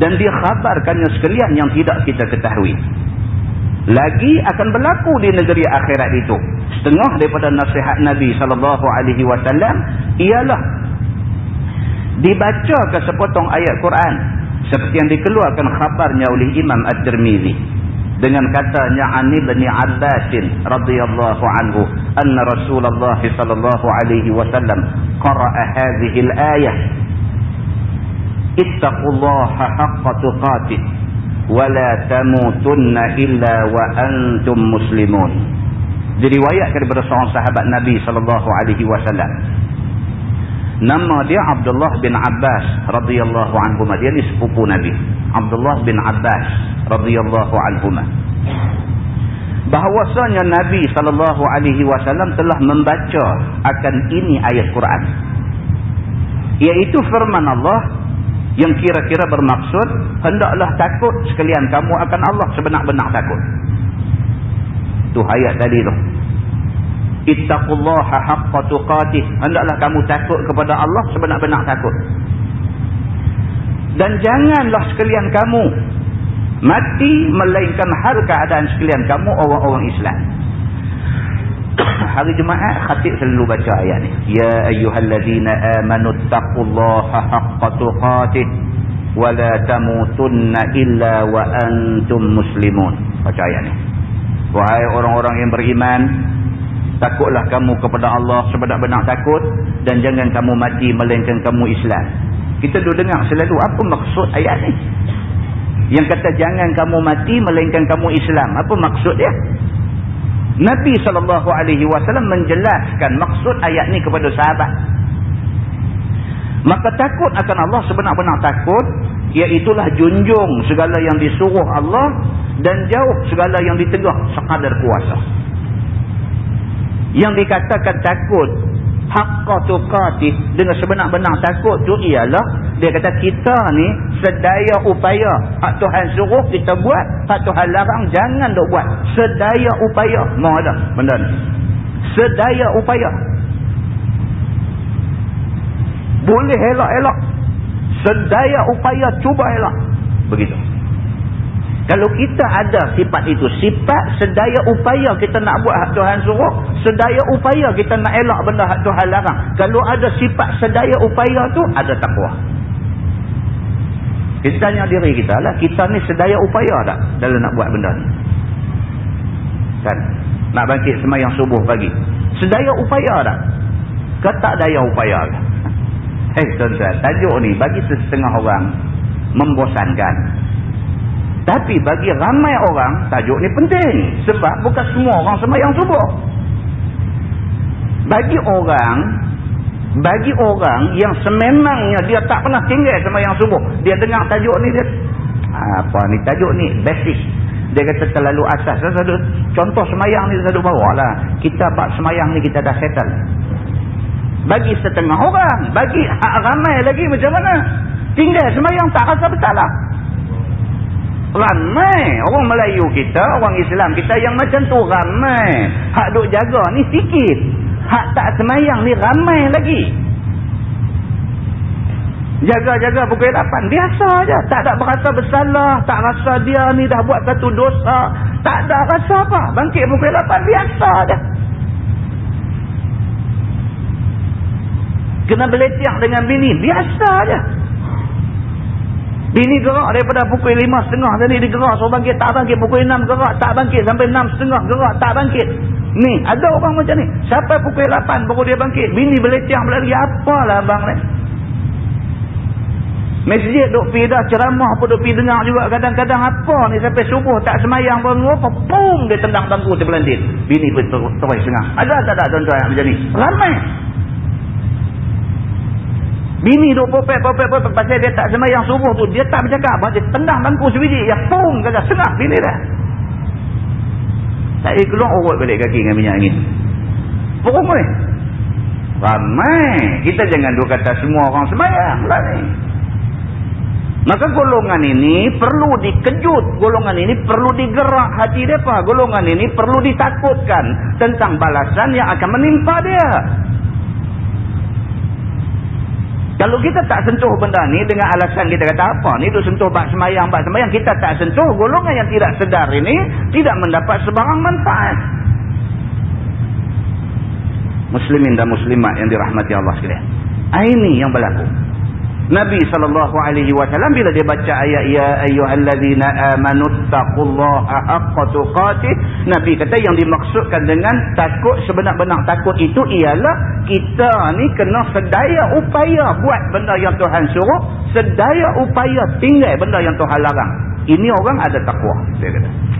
dan dikhabarkannya sekalian yang tidak kita ketahui. Lagi akan berlaku di negeri akhirat itu. Setengah daripada nasihat Nabi sallallahu alaihi wasallam ialah dibaca ke sepotong ayat Quran seperti yang dikeluarkan khabarnya oleh Imam At-Tirmizi dengan katanya Ani bin Abbas radhiyallahu anhu anna Rasulullah sallallahu alaihi wasallam qara'a hadhihi al-ayah ittaqullaha haqqa tuqatih wa la tamutunna illa wa antum muslimun. Diriwayatkan daripada seorang sahabat Nabi sallallahu alaihi wasallam. Nama dia Abdullah bin Abbas radhiyallahu anhu dia ni sepupu Nabi. Abdullah bin Abbas radhiyallahu anhu bahwasanya Nabi sallallahu alaihi wasallam telah membaca akan ini ayat Quran. Iaitu firman Allah yang kira-kira bermaksud hendaklah takut sekalian kamu akan Allah sebenar-benar takut. Tu ayat tadi tu. Ittaqullaha haqqa tuqatih. Hendaklah kamu takut kepada Allah sebenar-benar takut. Dan janganlah sekalian kamu mati melainkan hal keadaan sekalian kamu orang-orang Islam hari Jumaat khatib selalu baca ayat ni ya ayyuhallazina amanu taqullaha haqqa tuqatih wa la tamutunna illa wa antum muslimun baca ayat ni wahai orang-orang yang beriman takutlah kamu kepada Allah sebenar-benar takut dan jangan kamu mati melainkan kamu Islam kita duduk dengar selalu apa maksud ayat ni yang kata jangan kamu mati melainkan kamu Islam. Apa maksud dia? Nabi SAW menjelaskan maksud ayat ni kepada sahabat. Maka takut akan Allah sebenar-benar takut. Iaitulah junjung segala yang disuruh Allah. Dan jauh segala yang ditegah sekadar kuasa. Yang dikatakan takut haqqa tuqatih dengan sebenar-benar takut tu ialah dia kata kita ni sedaya upaya. Hak Tuhan suruh kita buat hak Tuhan larang jangan dok buat. Sedaya upaya. Mau ada benda ni. Sedaya upaya. Boleh elok-elok. Sedaya upaya cuba elok. Begitu kalau kita ada sifat itu, sifat sedaya upaya kita nak buat hak Tuhan suruh, sedaya upaya kita nak elak benda hak Tuhan larang. Kalau ada sifat sedaya upaya tu, ada takwa. Kita tanya diri kita lah, kita ni sedaya upaya tak dalam nak buat benda ni? Kan? Nak bangkit semayang subuh pagi. Sedaya upaya tak? Ketak daya upaya lah. Eh tuan-tuan, tajuk ni bagi setengah orang membosankan. Tapi bagi ramai orang, tajuk ni penting. Sebab bukan semua orang semayang subuh. Bagi orang, bagi orang yang sememangnya dia tak pernah tinggal semayang subuh. Dia dengar tajuk ni, dia, apa ni tajuk ni, basic. Dia kata terlalu atas. Satu, contoh semayang ni satu bawah lah. Kita bak semayang ni kita dah settle. Bagi setengah orang, bagi ramai lagi macam mana? Tinggal semayang tak rasa bersalah ramai. Orang Melayu kita orang Islam kita yang macam tu ramai. Hak duk jaga ni sikit. Hak tak semayang ni ramai lagi. Jaga-jaga pukul 8 biasa aja tak ada berasa bersalah tak rasa dia ni dah buat satu dosa. Tak ada rasa apa. Bangkit pukul 8 biasa aja kena beletiak dengan bini. Biasa aja Bini gerak daripada pukul lima setengah tadi dia gerak so bangkit tak bangkit pukul enam gerak tak bangkit sampai enam setengah gerak tak bangkit. Ni ada orang macam ni. Sampai pukul lapan baru dia bangkit. Bini beletiang berlari apalah abang ni. Masjid duk pergi dah ceramah apa duk pergi dengar juga kadang-kadang apa ni sampai subuh tak semayang pun apa pum dia tendang bangku sebelah dia. Bini pun terus setengah. Ada tak ada tuan-tuan macam ni? Ramai. Bini duk popek, popek, popek. Pasal dia tak semayang subuh tu. Dia tak bercakap. Dia tendang bangku sebiji. Yang pung kata. Sengah bini dah. Tak boleh keluar urut balik kaki dengan minyak angin. Ni. Ramai. Kita jangan duk kata semua orang semayang. Lah ni. Maka golongan ini perlu dikejut. Golongan ini perlu digerak hati mereka. Golongan ini perlu ditakutkan tentang balasan yang akan menimpa dia. Kalau kita tak sentuh benda ni dengan alasan kita kata apa ni tu sentuh bak semayang bak semayang kita tak sentuh golongan yang tidak sedar ini tidak mendapat sebarang manfaat. Muslimin dan muslimat yang dirahmati Allah sekalian. Ini yang berlaku. Nabi SAW bila dia baca ayat Ya ayuhallazina amanu taqullaha haqqa tuqatih Nabi kata yang dimaksudkan dengan takut sebenar-benar takut itu ialah kita ni kena sedaya upaya buat benda yang Tuhan suruh sedaya upaya tinggal benda yang Tuhan larang. Ini orang ada takwa dia kata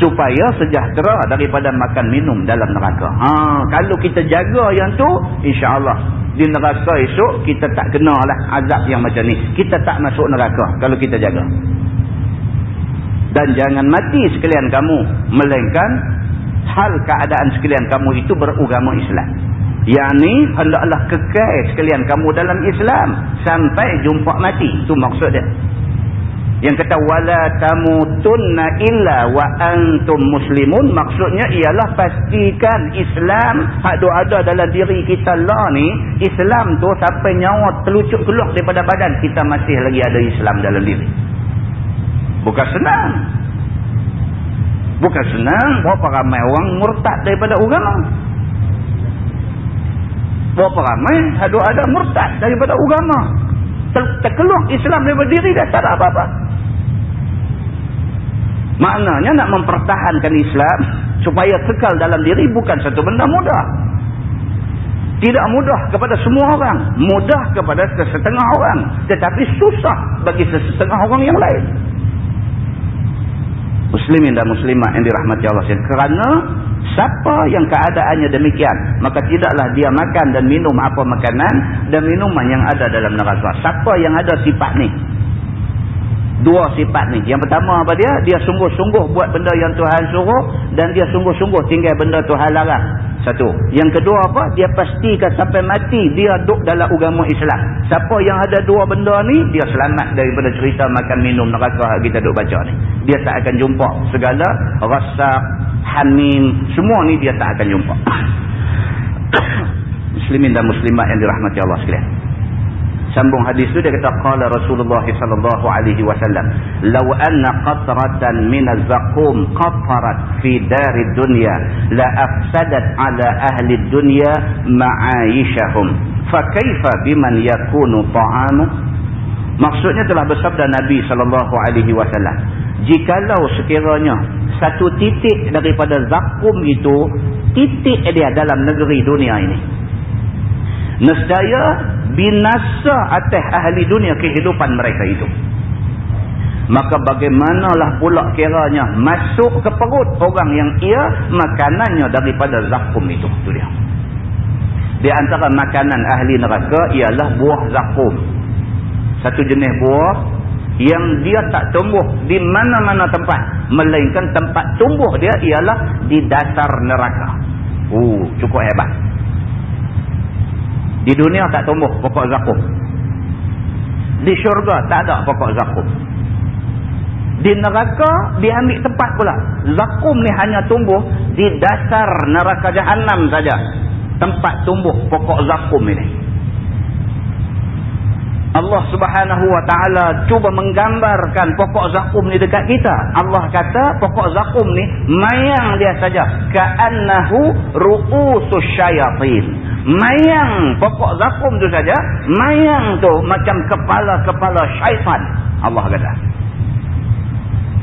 supaya sejahtera daripada makan minum dalam neraka. Ha, kalau kita jaga yang tu insyaAllah. Di neraka esok kita tak kena lah azab yang macam ni. Kita tak masuk neraka kalau kita jaga. Dan jangan mati sekalian kamu. Melainkan hal keadaan sekalian kamu itu berugama Islam. Yang ni hendaklah kekal sekalian kamu dalam Islam. Sampai jumpa mati. Itu maksud dia yang kata wala tamutunna illa wa antum muslimun maksudnya ialah pastikan Islam ada ada dalam diri kita lah ni Islam tu sampai nyawa telucuk keluar daripada badan kita masih lagi ada Islam dalam diri. Bukan senang. Bukan senang. Berapa ramai orang murtad daripada agama? Berapa ramai ada ada murtad daripada agama? Terkeluar Islam daripada diri dah tak ada apa-apa Maknanya nak mempertahankan Islam supaya kekal dalam diri bukan satu benda mudah. Tidak mudah kepada semua orang. Mudah kepada sesetengah orang. Tetapi susah bagi sesetengah orang yang lain. Muslimin dan muslimat yang dirahmati Allah. Kerana siapa yang keadaannya demikian, maka tidaklah dia makan dan minum apa makanan dan minuman yang ada dalam neraka. Siapa yang ada sifat ni? Dua sifat ni. Yang pertama apa dia? Dia sungguh-sungguh buat benda yang Tuhan suruh dan dia sungguh-sungguh tinggal benda Tuhan larang. Satu. Yang kedua apa? Dia pastikan sampai mati dia duduk dalam agama Islam. Siapa yang ada dua benda ni, dia selamat daripada cerita makan minum neraka kita duduk baca ni. Dia tak akan jumpa segala rasa hamim. Semua ni dia tak akan jumpa. Muslimin dan muslimat yang dirahmati Allah sekalian sambung hadis tu dia kata qala Rasulullah sallallahu alaihi wasallam law anna qatratan min az-zaqum qatarat fi darid dunya la afsadat ala ahli dunya ma'aishahum fa kaifa biman yakunu ta'amu maksudnya telah bersabda Nabi sallallahu alaihi wasallam jikalau sekiranya satu titik daripada zakum itu titik dia dalam negeri dunia ini nescaya binasa atas ahli dunia kehidupan mereka itu. Maka bagaimanalah pula kiranya masuk ke perut orang yang ia makanannya daripada zakum itu. Itu dia. Di antara makanan ahli neraka ialah buah zakum. Satu jenis buah yang dia tak tumbuh di mana-mana tempat. Melainkan tempat tumbuh dia ialah di dasar neraka. Uh, cukup hebat di dunia tak tumbuh pokok zakum. Di syurga tak ada pokok zakum. Di neraka dia ambil tempat pula. Zakum ni hanya tumbuh di dasar neraka jahanam saja. Tempat tumbuh pokok zakum ini. Allah subhanahu wa ta'ala cuba menggambarkan pokok zakum ni dekat kita. Allah kata pokok zakum ni mayang dia saja. Ka'annahu ru'usus syayatin. Mayang pokok zakum tu saja. Mayang tu macam kepala-kepala syaitan. Allah kata.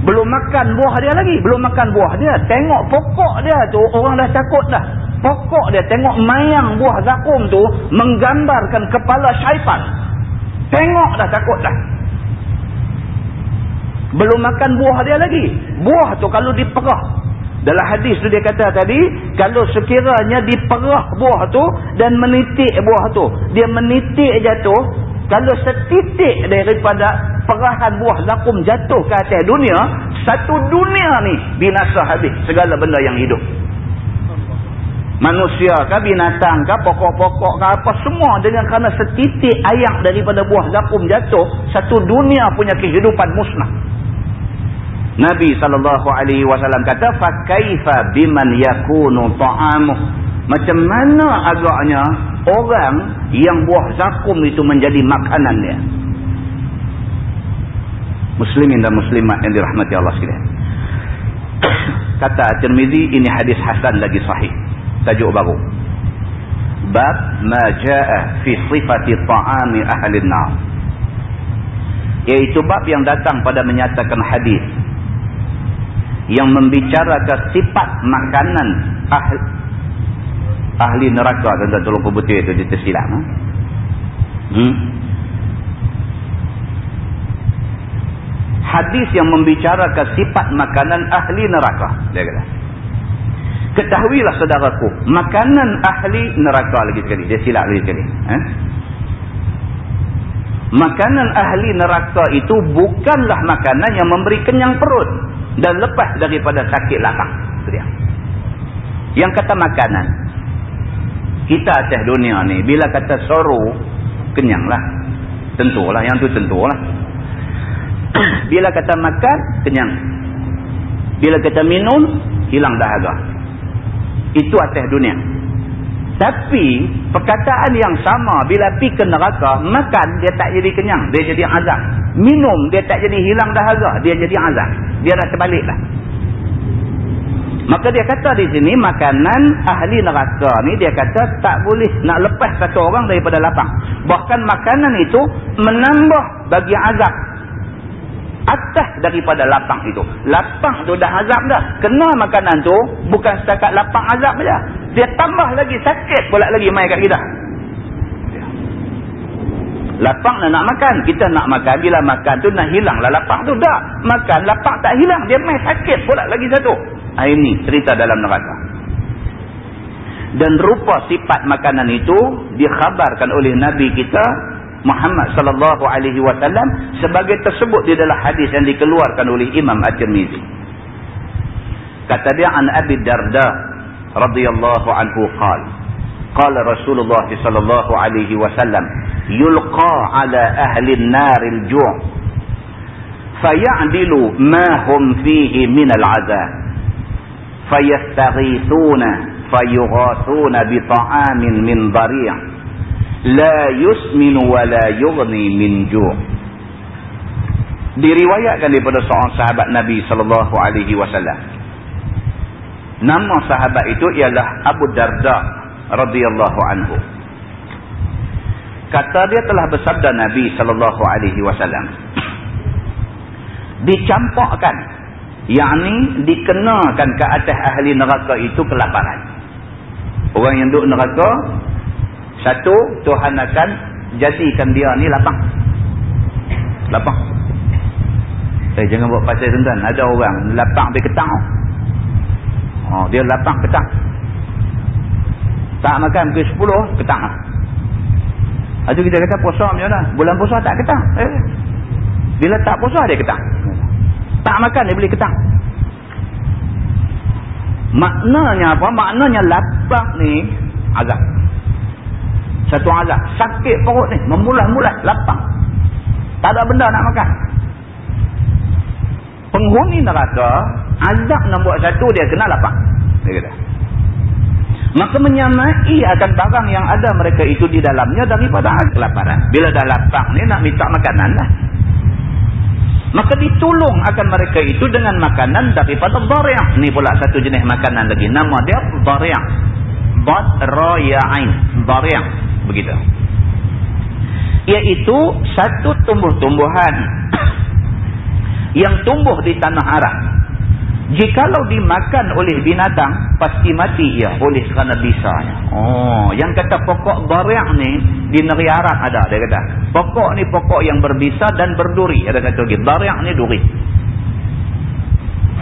Belum makan buah dia lagi. Belum makan buah dia. Tengok pokok dia tu orang dah takut dah. Pokok dia tengok mayang buah zakum tu menggambarkan kepala syaitan. Tengok dah takut dah. Belum makan buah dia lagi. Buah tu kalau diperah. Dalam hadis tu dia kata tadi. Kalau sekiranya diperah buah tu. Dan menitik buah tu. Dia menitik jatuh. Kalau setitik daripada perahan buah zakum jatuh ke atas dunia. Satu dunia ni binasa habis. Segala benda yang hidup manusia ke binatang ke pokok-pokok ke apa semua dengan kerana setitik ayak daripada buah zakum jatuh satu dunia punya kehidupan musnah. Nabi SAW kata fakaifa biman yakunu ta'amuh? Macam mana agaknya orang yang buah zakum itu menjadi makanan dia? Muslimin dan muslimat yang dirahmati Allah sekalian. Kata At-Tirmizi ini hadis hasan lagi sahih tajuk baru bab ma jaa fi sifati ta'ami ahli an-nar iaitu bab yang datang pada menyatakan hadis yang membicarakan sifat makanan ahli, ahli neraka tuan-tuan tolong perbetul itu dia tersilap ha? hmm? hadis yang membicarakan sifat makanan ahli neraka dia kata Ketahuilah saudaraku, makanan ahli neraka lagi sekali. Dia silap lagi sekali. Eh? Makanan ahli neraka itu bukanlah makanan yang memberi kenyang perut dan lepas daripada sakit lapang. Dia. Yang kata makanan. Kita atas dunia ni, bila kata soru, kenyanglah. Tentulah, yang tu tentulah. bila kata makan, kenyang. Bila kata minum, hilang dahaga. Itu atas dunia. Tapi perkataan yang sama bila pergi ke neraka, makan dia tak jadi kenyang, dia jadi azab. Minum dia tak jadi hilang dahaga, dia jadi azab. Dia dah terbaliklah. Maka dia kata di sini makanan ahli neraka ni dia kata tak boleh nak lepas satu orang daripada lapang. Bahkan makanan itu menambah bagi azab atas daripada lapang itu. Lapang tu dah azab dah. Kena makanan tu bukan setakat lapang azab saja. dia tambah lagi sakit pula lagi mai kat kita. Lapang nak nak makan. Kita nak makan. Bila makan tu nak hilang lah lapang tu. Tak. Makan lapang tak hilang. Dia mai sakit pula lagi satu. Ha, ini cerita dalam neraka. Dan rupa sifat makanan itu dikhabarkan oleh Nabi kita Muhammad sallallahu alaihi wasallam sebagai tersebut di dalam hadis yang dikeluarkan oleh Imam At-Tirmizi. Kata dia an Abi Darda radhiyallahu anhu qala qala Rasulullah sallallahu alaihi wasallam yulqa ala ahli an-nar al-ju' fayadilu ma hum fihi min al-'adab fayastaghithuna fayughathuna bi ta'amin min dari' la yusminu wa la yughni min ju' diriwayatkan daripada seorang sahabat Nabi sallallahu alaihi wasallam. Nama sahabat itu ialah Abu Darda radhiyallahu anhu. Kata dia telah bersabda Nabi sallallahu alaihi wasallam dicampakkan yakni dikenakan ke atas ahli neraka itu kelaparan. Orang yang duduk neraka satu, Tuhan akan jadikan dia ni lapang. Lapang. Eh, jangan buat pasal tuan-tuan. Ada orang lapang pergi ketang. Oh, dia lapang ketang. Tak makan pergi sepuluh, ketang. Itu kita kata puasa macam mana? Bulan puasa tak ketang. Eh. Bila tak puasa dia ketang. Tak makan dia beli ketang. Maknanya apa? Maknanya lapang ni agak satu azab. Sakit perut ni. Memulas-mulas. Lapang. Tak ada benda nak makan. Penghuni neraka. Azab nombor satu dia kena lapang. Dia kata. Maka menyamai akan barang yang ada mereka itu di dalamnya daripada kelaparan. Bila dah lapang ni nak minta makanan lah. Maka ditolong akan mereka itu dengan makanan daripada dhari'ah. Ni pula satu jenis makanan lagi. Nama dia dhari'ah. Dhad raya'in. Begitu. Iaitu satu tumbuh-tumbuhan yang tumbuh di tanah Arab jikalau dimakan oleh binatang pasti mati ia oleh kerana bisanya. Oh yang kata pokok bariak ni di negeri Arab ada dia kata. Pokok ni pokok yang berbisa dan berduri ada kata lagi. Bariak ni duri.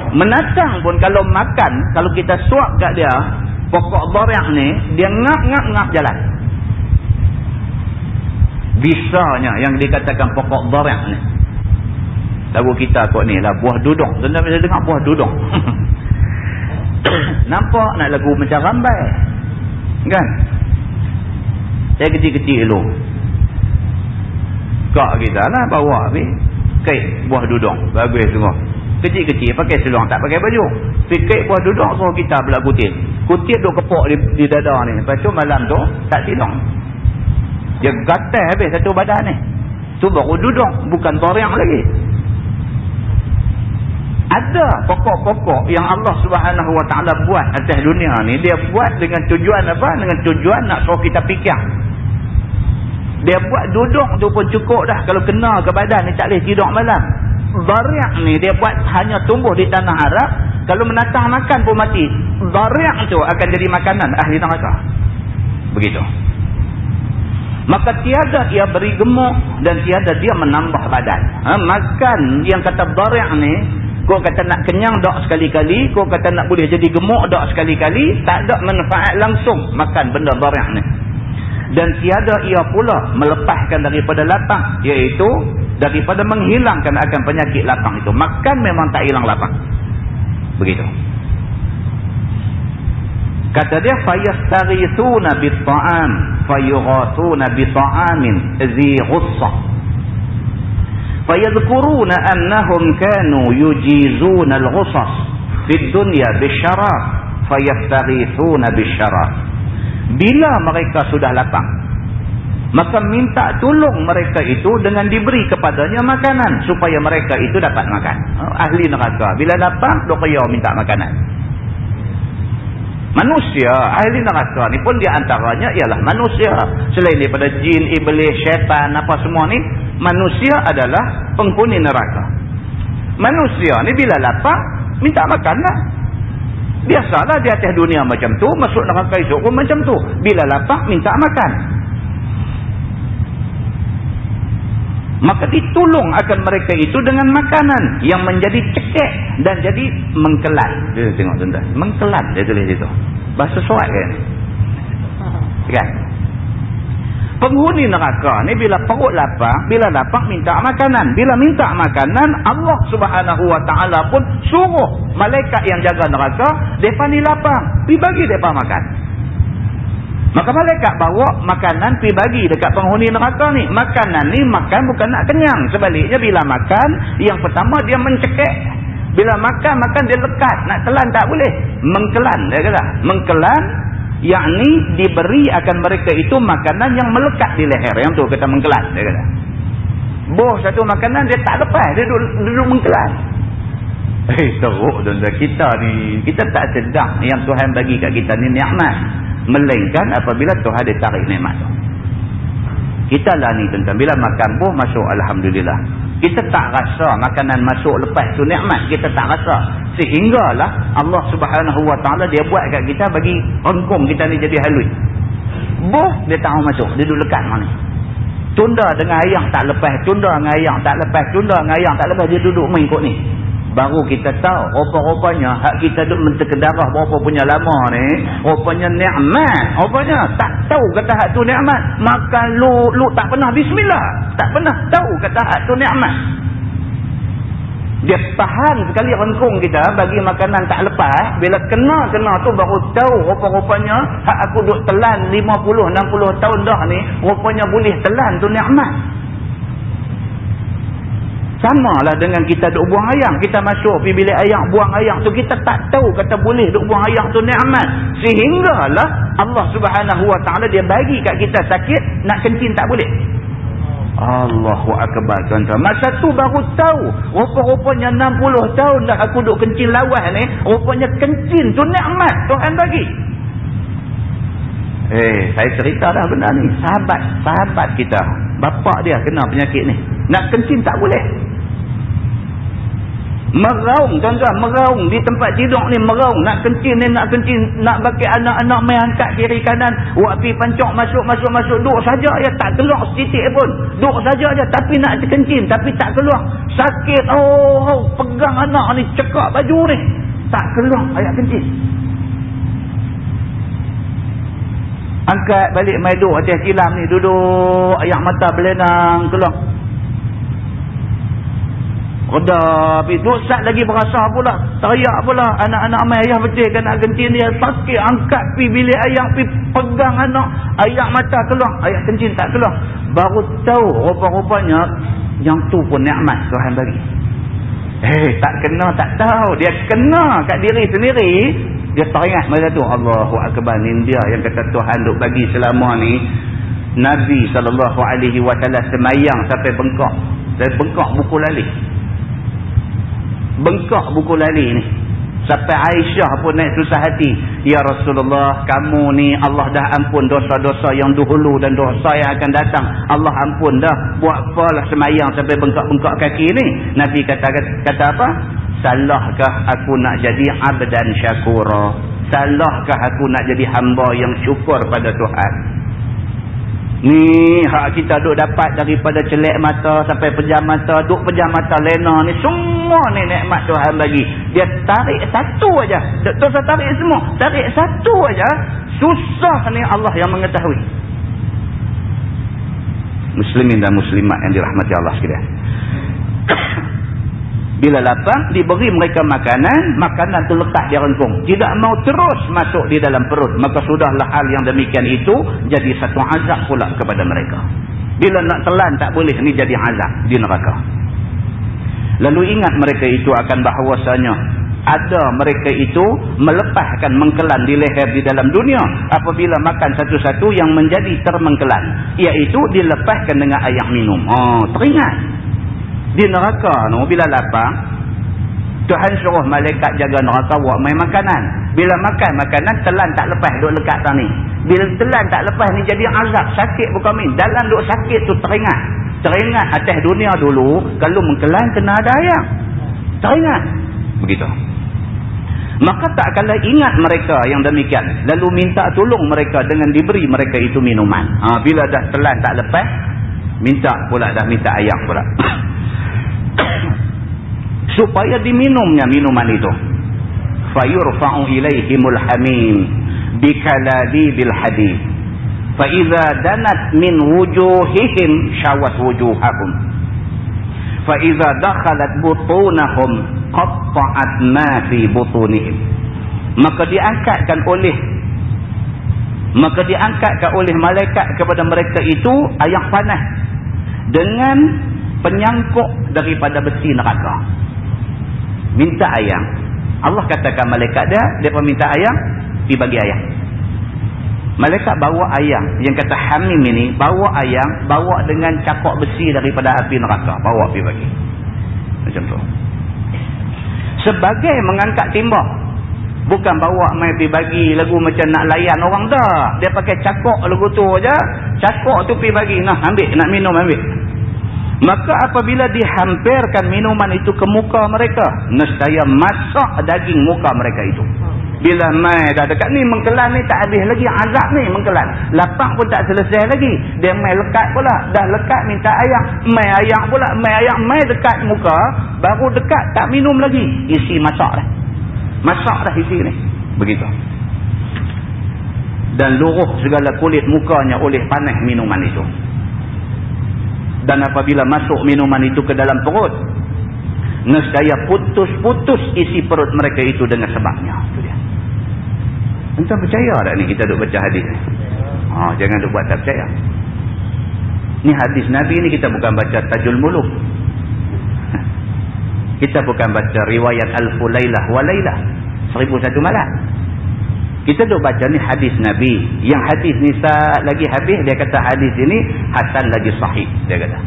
Menatang pun kalau makan kalau kita suap kat dia pokok bariak ni dia ngap-ngap-ngap jalan bisanya yang dikatakan pokok dharak ni. Lagu kita kot ni lah buah dudung. Tuan-tuan bisa dengar buah dudung. Nampak nak lagu macam rambai? Kan? Saya kecil-kecil dulu. Kak kita lah bawa habis. Kait buah dudung. Bagus semua. Kecil-kecil pakai seluang tak pakai baju. Kait buah dudung semua kita pula kutip kutip duk kepok di, di dada ni. Lepas tu malam tu tak silong dia gatal habis satu badan ni. Tu baru duduk. Bukan toriak lagi. Ada pokok-pokok yang Allah subhanahu wa ta'ala buat atas dunia ni. Dia buat dengan tujuan apa? Dengan tujuan nak suruh kita fikir. Dia buat duduk tu pun cukup dah. Kalau kena ke badan ni tak boleh tidur malam. Dariak ni dia buat hanya tumbuh di tanah Arab. Kalau menatang makan pun mati. Dariak tu akan jadi makanan ahli neraka. Begitu maka tiada ia beri gemuk dan tiada dia menambah badan. Ha, makan yang kata barik ni kau kata nak kenyang dak sekali-kali kau kata nak boleh jadi gemuk dak sekali-kali tak ada manfaat langsung makan benda barik ni. Dan tiada ia pula melepaskan daripada lapang iaitu daripada menghilangkan akan penyakit lapang itu. Makan memang tak hilang lapang. Begitu. Kata dia fayastarithuna bit-ta'am fayughathuna bi ta'amin zi ghussah fayadhkuruna annahum kanu yujizuna al-ghussas fi dunya bisyarab fayastaghithuna bisyarab bila mereka sudah lapang. Maka minta tolong mereka itu dengan diberi kepadanya makanan supaya mereka itu dapat makan. Ahli neraka. Bila lapang dok minta makanan Manusia, ahli neraka ni pun di antaranya ialah manusia. Selain daripada jin, iblis, syaitan, apa semua ni, manusia adalah penghuni neraka. Manusia ni bila lapar, minta makan lah. Biasalah di atas dunia macam tu, masuk neraka esok pun macam tu. Bila lapar, minta makan. Maka ditolong akan mereka itu dengan makanan yang menjadi cekek dan jadi mengkelan. Dia tengok tuan-tuan. Mengkelan dia tulis itu. Bahasa suat kan? Kan? Penghuni neraka ni bila perut lapar, bila lapar minta makanan. Bila minta makanan, Allah subhanahu wa ta'ala pun suruh malaikat yang jaga neraka, mereka ni lapar. Pergi bagi mereka makan. Maka malaikat bawa makanan pergi bagi dekat penghuni neraka ni. Makanan ni makan bukan nak kenyang. Sebaliknya bila makan, yang pertama dia mencekek. Bila makan, makan dia lekat. Nak telan tak boleh. Mengkelan dia kata. Mengkelan yakni diberi akan mereka itu makanan yang melekat di leher yang tu kata mengkelan dia kata boh satu makanan dia tak lepas dia duduk, duduk mengkelan eh teruk tuan-tuan kita ni kita tak sedang yang Tuhan bagi kat kita ni nikmat melainkan apabila Tuhan dia tarik nikmat. Tu kita lah ni tuan-tuan. Bila makan boh masuk Alhamdulillah. Kita tak rasa makanan masuk lepas tu nikmat. Kita tak rasa. Sehinggalah Allah Subhanahu Wa Taala dia buat kat kita bagi rengkung kita ni jadi halus. Boh dia tahu masuk. Dia duduk lekat mana? Tunda dengan ayam tak lepas tunda dengan ayam tak lepas tunda dengan ayam tak lepas dia duduk mengikut ni baru kita tahu rupa-rupanya hak kita duduk menterkedarah berapa punya lama ni rupanya ni'mat rupanya tak tahu kata hak tu ni'mat maka lu lu tak pernah bismillah. Tak pernah tahu kata hak tu ni'mat dia tahan sekali rengkung kita bagi makanan tak lepas. Bila kena-kena tu baru tahu rupa-rupanya hak aku duduk telan 50-60 tahun dah ni rupanya boleh telan tu ni'mat sama lah dengan kita duk buang ayam. Kita masuk pergi bilik ayam, buang ayam tu. Kita tak tahu kata boleh duk buang ayam tu ni'mat. Sehinggalah Allah subhanahu wa ta'ala dia bagi kat kita sakit, nak kencing tak boleh. Allahu Akbar tuan-tuan. Masa tu baru tahu. Rupa-rupanya 60 tahun dah aku duk kencing lawas ni. Rupanya kencing tu ni'mat Tuhan bagi. Eh, saya cerita dah benda ni. Sahabat, sahabat kita. Bapak dia kena penyakit ni. Nak kencing tak boleh. Meraung tuan-tuan meraung di tempat tidur ni meraung. Nak kencing ni nak kencing nak bagi anak-anak main angkat kiri kanan. Pergi pancok masuk masuk masuk. Duduk saja ya tak keluar setitik pun. Duduk saja aja tapi nak kencing tapi tak keluar. Sakit oh, oh pegang anak ni cekak baju ni. Tak keluar ayat kencing angkat balik main duduk atas silam ni duduk ayat mata belenang keluar Reda habis. Duk sat lagi berasa pula. Teriak pula. Anak-anak amai ayah betul nak kencing dia. Sakit angkat pi bilik ayah pi pegang anak. Ayah mata keluar. Ayah kencing tak keluar. Baru tahu rupa-rupanya yang tu pun nikmat Tuhan bagi. Eh tak kena tak tahu. Dia kena kat diri sendiri. Dia teringat masa tu. Allahu Akbar. Ni dia yang kata Tuhan duk bagi selama ni. Nabi SAW semayang sampai bengkak. Dan bengkak buku lalih bengkak buku lali ni. Sampai Aisyah pun naik susah hati. Ya Rasulullah kamu ni Allah dah ampun dosa-dosa yang dahulu dan dosa yang akan datang. Allah ampun dah. Buat apalah semayang sampai bengkak-bengkak kaki ni? Nabi kata, kata apa salahkah aku nak jadi abdan syakura salahkah aku nak jadi hamba yang syukur pada Tuhan Ni hak kita duk dapat daripada celek mata sampai pejam mata, duk pejam mata lena ni semua ni nikmat Tuhan bagi. Dia tarik satu aja. Tak usah tarik semua, tarik satu aja. Susah ni Allah yang mengetahui. Muslimin dan muslimat yang dirahmati Allah sekalian. Bila lapar, diberi mereka makanan, makanan itu letak di rengkung. Tidak mau terus masuk di dalam perut. Maka sudahlah hal yang demikian itu jadi satu azab pula kepada mereka. Bila nak telan tak boleh, ini jadi azab di neraka. Lalu ingat mereka itu akan bahawasanya ada mereka itu melepaskan mengkelan di leher di dalam dunia apabila makan satu-satu yang menjadi termengkelan. Iaitu dilepaskan dengan air minum. Oh, teringat di neraka tu bila lapar Tuhan suruh malaikat jaga neraka buat main makanan. Bila makan makanan telan tak lepas duk lekat tang ni. Bila telan tak lepas ni jadi azab sakit bukan main. Dalam duk sakit tu teringat. Teringat atas dunia dulu kalau mengkelan kena ada ayam. Teringat. Begitu. Maka tak kala ingat mereka yang demikian. Lalu minta tolong mereka dengan diberi mereka itu minuman. Ha, bila dah telan tak lepas, minta pula dah minta ayam pula. Supaya diminumnya minuman itu. Fayurfa'u ilaihimul hamim bikaladi bil hadith. Faiza danat min wujuhihim syawat wujuhahum. Faiza dakhalat butunahum qatta'at ma fi butunihim maka diangkatkan oleh maka diangkatkan oleh malaikat kepada mereka itu ayak panas dengan penyangkuk daripada besi neraka minta ayam. Allah katakan malaikat dia dia minta ayam pergi bagi ayam. Malaikat bawa ayam. Yang kata hamim ini bawa ayam bawa dengan cakok besi daripada api neraka. Bawa pergi bagi. Macam tu. Sebagai mengangkat timba bukan bawa mai pergi bagi lagu macam nak layan orang dah dia pakai cakok lagu tu aja. Cakok tu pergi bagi. Nah ambil. Nak minum ambil maka apabila dihampirkan minuman itu ke muka mereka nescaya masak daging muka mereka itu. Bila mai dah dekat ni mengkelan ni tak habis lagi azab ni mengkelan. Lapang pun tak selesai lagi. Dia mai lekat pula dah lekat minta ayak. Mai ayak pula mai ayak mai dekat muka baru dekat tak minum lagi. Isi masak dah. Masak dah isi ni. Begitu. Dan luruh segala kulit mukanya oleh panas minuman itu dan apabila masuk minuman itu ke dalam perut nescaya putus-putus isi perut mereka itu dengan sebabnya itu dia Entah percaya tak ni kita duk baca hadis? Ha, jangan duk buat tak percaya. Ni hadis Nabi ni kita bukan baca Tajul Muluk. Kita bukan baca riwayat Al-Fulailah Walailah. Seribu satu malam. Kita duk baca ni hadis Nabi. Yang hadis ni saat lagi habis dia kata hadis ini Hasan lagi sahih. Dia kata.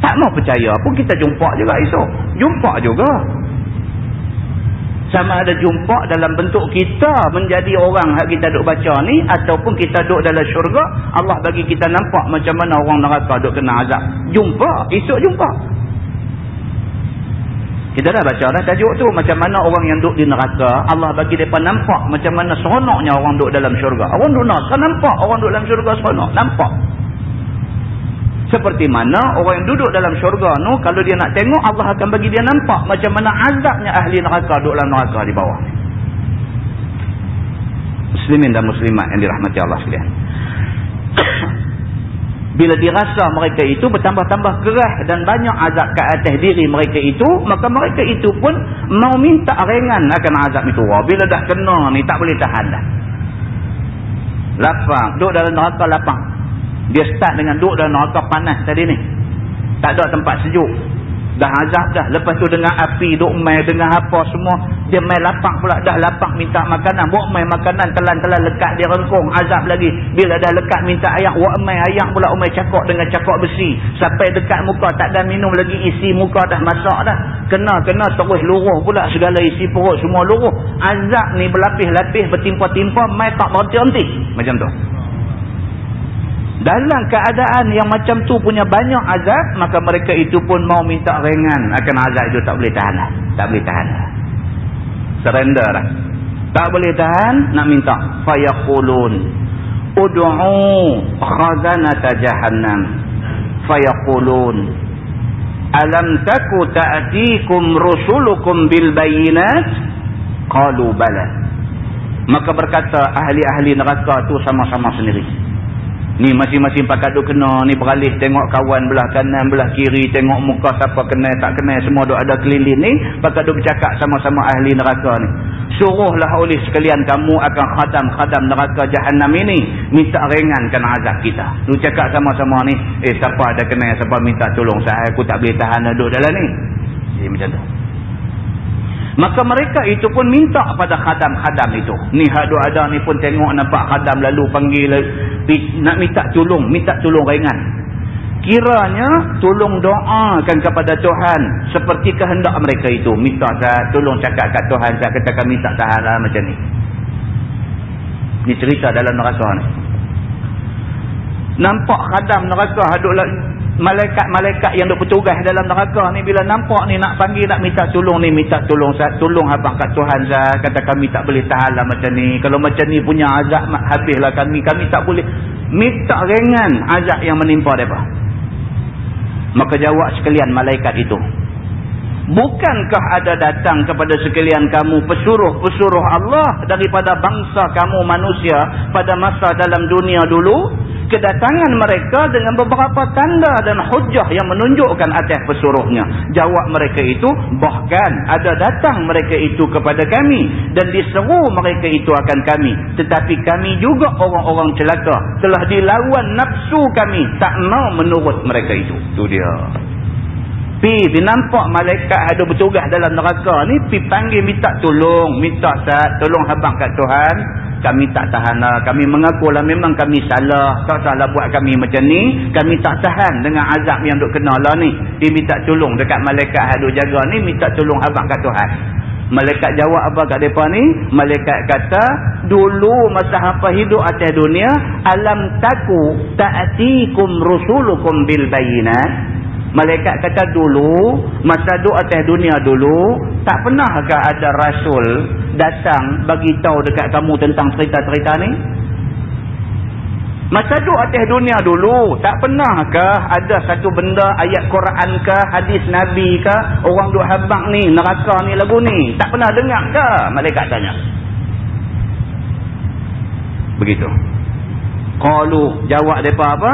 Tak mau percaya pun kita jumpa juga esok. Jumpa juga sama ada jumpa dalam bentuk kita menjadi orang yang kita duk baca ni ataupun kita duk dalam syurga Allah bagi kita nampak macam mana orang neraka duk kena azab jumpa esok jumpa kita dah baca dah tajuk tu macam mana orang yang duk di neraka Allah bagi mereka nampak macam mana seronoknya orang duk dalam syurga orang duk neraka nampak orang duk dalam syurga seronok nampak seperti mana orang yang duduk dalam syurga tu, kalau dia nak tengok, Allah akan bagi dia nampak macam mana azabnya ahli neraka duduk dalam neraka di bawah ni. Muslimin dan muslimat yang dirahmati Allah sekalian. Bila dirasa mereka itu bertambah-tambah keras dan banyak azab ke atas diri mereka itu, maka mereka itu pun mau minta ringan akan azab itu. Wah, bila dah kena ni, tak boleh tahan dah. Lapang. Duduk dalam neraka lapang. Dia start dengan duduk dalam neraka panas tadi ni. Tak ada tempat sejuk. Dah azab dah. Lepas tu dengan api, duduk main dengan apa semua. Dia main lapang pula. Dah lapang minta makanan. Buat main makanan telan-telan lekat dia rengkung. Azab lagi. Bila dah lekat minta ayak. Buat main ayak pula umai cakok dengan cakok besi. Sampai dekat muka. Tak ada minum lagi isi muka dah masak dah. Kena-kena terus luruh pula. Segala isi perut semua luruh. Azab ni berlapis-lapis bertimpa-timpa. Main tak berhenti-henti. Macam tu dalam keadaan yang macam tu punya banyak azab maka mereka itu pun mau minta ringan akan azab itu tak boleh tahan lah. tak boleh tahan lah. surrender lah. tak boleh tahan nak minta. Fayaqulun. Ud'u khazanata jahannam. Fayaqulun. Alam taku ta'tikum rusulukum bil bayinat qalu bala. Maka berkata ahli-ahli neraka tu sama-sama sendiri Ni masing-masing pakat duk kena. Ni beralih tengok kawan belah kanan, belah kiri. Tengok muka siapa kena, tak kena. Semua duk ada keliling ni. Pakat duk bercakap sama-sama ahli neraka ni. Suruhlah oleh sekalian kamu akan khadam-khadam neraka jahannam ini. Minta ringankan azab kita. Lu cakap sama-sama ni. Eh siapa ada kena, siapa minta tolong saya. Aku tak boleh tahan duduk dalam ni. Jadi macam tu. Maka mereka itu pun minta pada khadam-khadam itu. Ni hadu ada ni pun tengok nampak khadam lalu panggil nak minta tolong, minta tolong ringan. Kiranya tolong doakan kepada Tuhan seperti kehendak mereka itu. Minta saya tolong cakap kat Tuhan, saya katakan minta tahan lah macam ni. Ni cerita dalam neraka ni. Nampak khadam neraka haduk malaikat-malaikat yang bertugas dalam neraka ni bila nampak ni nak panggil nak minta tolong ni minta tolong Zat tolong abang kat Tuhan Zat. Kata kami tak boleh tahan lah macam ni. Kalau macam ni punya azab habislah kami. Kami tak boleh. Minta ringan azab yang menimpa mereka. Maka jawab sekalian malaikat itu Bukankah ada datang kepada sekalian kamu pesuruh-pesuruh Allah daripada bangsa kamu manusia pada masa dalam dunia dulu? Kedatangan mereka dengan beberapa tanda dan hujah yang menunjukkan atas pesuruhnya. Jawab mereka itu, bahkan ada datang mereka itu kepada kami dan diseru mereka itu akan kami. Tetapi kami juga orang-orang celaka telah dilawan nafsu kami tak mau menurut mereka itu. Itu dia. Pi, pi nampak malaikat ada bertugas dalam neraka ni, pi panggil minta tolong, minta sat, tolong habang kat Tuhan. Kami tak tahan lah. Kami mengaku lah memang kami salah. Tak salah buat kami macam ni. Kami tak tahan dengan azab yang duk kena lah ni. Pi minta tolong dekat malaikat duk jaga ni, minta tolong habang kat Tuhan. Malaikat jawab apa kat mereka ni? Malaikat kata, dulu masa hampa hidup atas dunia, alam taku ta'atikum rusulukum bil bayinat. Malaikat kata dulu, masa duduk atas dunia dulu, tak pernahkah ada rasul datang bagi tahu dekat kamu tentang cerita-cerita ni? Masa duduk atas dunia dulu, tak pernahkah ada satu benda ayat Quran ke, hadis Nabi ke, orang duduk habang ni, neraka ni lagu ni. Tak pernah dengar ke? Malaikat tanya. Begitu. Kalau jawab mereka apa?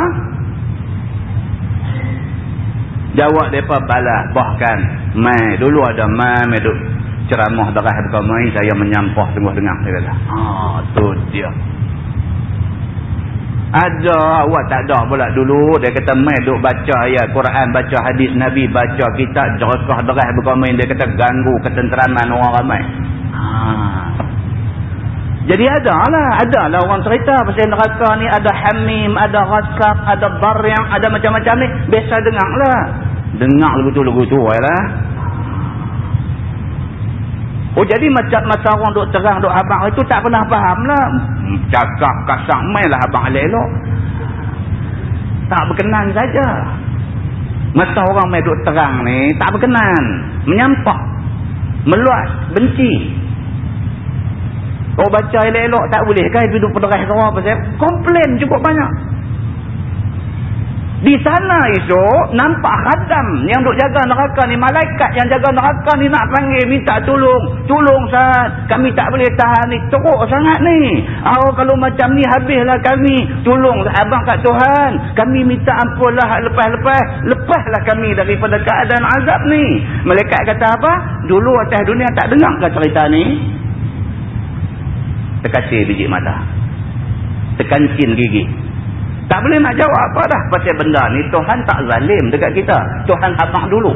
Jawab mereka balas. Bahkan, mai dulu ada mai, mai duk ceramah darah bukan mai, saya menyampah tengah dengar. Dia kata, ah, tu dia. Ada, awak tak ada pula dulu. Dia kata, mai duk baca ayat Quran, baca hadis Nabi, baca kitab, jerakah darah bukan mai. Dia kata, ganggu ketenteraman orang ramai. Ah. Jadi ada lah, ada lah orang cerita pasal neraka ni ada hamim, ada rasak, ada baryang, ada macam-macam ni. Biasa dengar lah. Dengar lagu tu, lagu tu lah. Oh jadi macam masa orang duk terang, duk abang itu tak pernah faham lah. Cakap kasar main lah abang elok. Tak berkenan saja. Masa orang main duk terang ni, tak berkenan. Menyampak. Meluas. Benci. Kau baca elok-elok tak boleh kan hidup pederah kau apa saya? Komplain cukup banyak. Di sana itu nampak khadam yang duk jaga neraka ni. Malaikat yang jaga neraka ni nak panggil minta tolong. Tolong saat kami tak boleh tahan ni. Teruk sangat ni. Oh, kalau macam ni habislah kami. Tolong abang kat Tuhan. Kami minta ampun lah lepas-lepas. Lepaslah kami daripada keadaan azab ni. Malaikat kata apa? Dulu atas dunia tak dengar ke cerita ni? Terkacir biji mata. Terkancin gigi. Tak boleh nak jawab apa dah pasal benda ni. Tuhan tak zalim dekat kita. Tuhan abang dulu.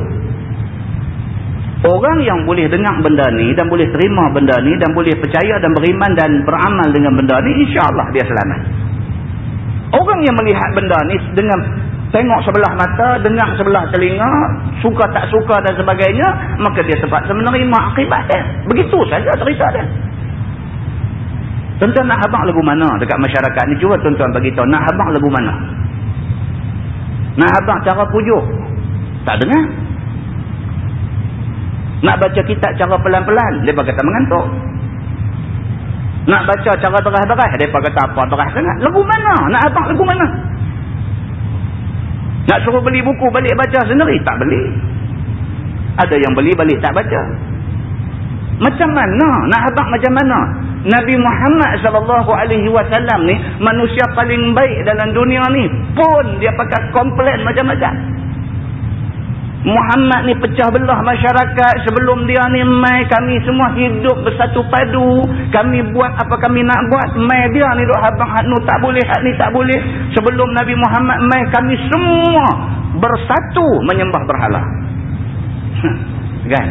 Orang yang boleh dengar benda ni dan boleh terima benda ni dan boleh percaya dan beriman dan beramal dengan benda ni insyaAllah dia selamat. Orang yang melihat benda ni dengan tengok sebelah mata dengar sebelah telinga suka tak suka dan sebagainya maka dia terpaksa menerima akibatnya begitu saja cerita dia Tuan-tuan nak habang lagu mana dekat masyarakat ni? Cuba tuan-tuan bagi tahu nak habang lagu mana? Nak habang cara pujuk? Tak dengar. Nak baca kitab cara pelan-pelan? Mereka kata mengantuk. Nak baca cara derah-derah? Mereka kata apa derah sangat? Lagu mana? Nak habang lagu mana? Nak suruh beli buku balik baca sendiri? Tak beli. Ada yang beli balik tak baca. Macam mana? Nak habang macam mana? Nabi Muhammad sallallahu alaihi wasallam ni manusia paling baik dalam dunia ni pun dia pakai komplain macam-macam. Muhammad ni pecah belah masyarakat sebelum dia ni mai kami semua hidup bersatu padu kami buat apa kami nak buat mai dia ni duk habang hak tak boleh hak ni tak boleh sebelum Nabi Muhammad mai kami semua bersatu menyembah berhala kan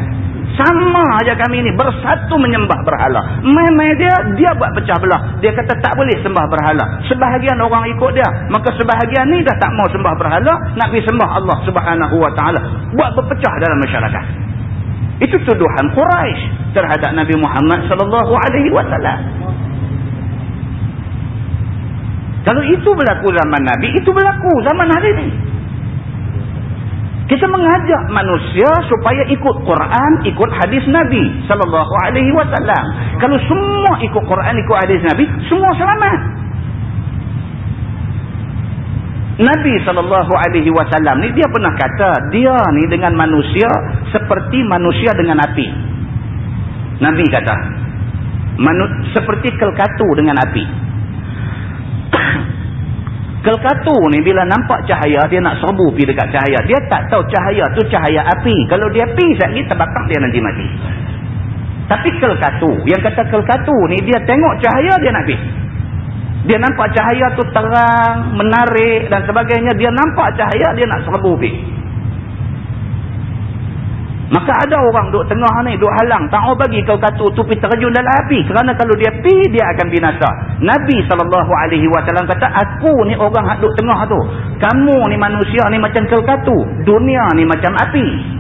sama aja kami ni bersatu menyembah berhala. Mai-mai dia, dia buat pecah belah. Dia kata tak boleh sembah berhala. Sebahagian orang ikut dia. Maka sebahagian ni dah tak mau sembah berhala. Nak pergi sembah Allah subhanahu wa ta'ala. Buat berpecah dalam masyarakat. Itu tuduhan Quraisy terhadap Nabi Muhammad sallallahu alaihi wasallam. Kalau itu berlaku zaman Nabi, itu berlaku zaman hari ini. Kita mengajak manusia supaya ikut Quran, ikut hadis Nabi sallallahu alaihi wasallam. Kalau semua ikut Quran, ikut hadis Nabi, semua selamat. Nabi sallallahu alaihi wasallam ni dia pernah kata, dia ni dengan manusia seperti manusia dengan api. Nabi kata, seperti kelkatu dengan api. Kelkatu ni bila nampak cahaya dia nak serbu pergi dekat cahaya. Dia tak tahu cahaya tu cahaya api. Kalau dia api sekali terbakar dia nanti mati. Tapi kelkatu. Yang kata kelkatu ni dia tengok cahaya dia nak pergi. Dia nampak cahaya tu terang, menarik dan sebagainya. Dia nampak cahaya dia nak serbu pergi. Maka ada orang duduk tengah ni, duduk halang. Tak mau bagi kau kata tu pergi terjun dalam api. Kerana kalau dia pi dia akan binasa. Nabi SAW kata, aku ni orang duduk tengah tu. Kamu ni manusia ni macam kau kata. Dunia ni macam api.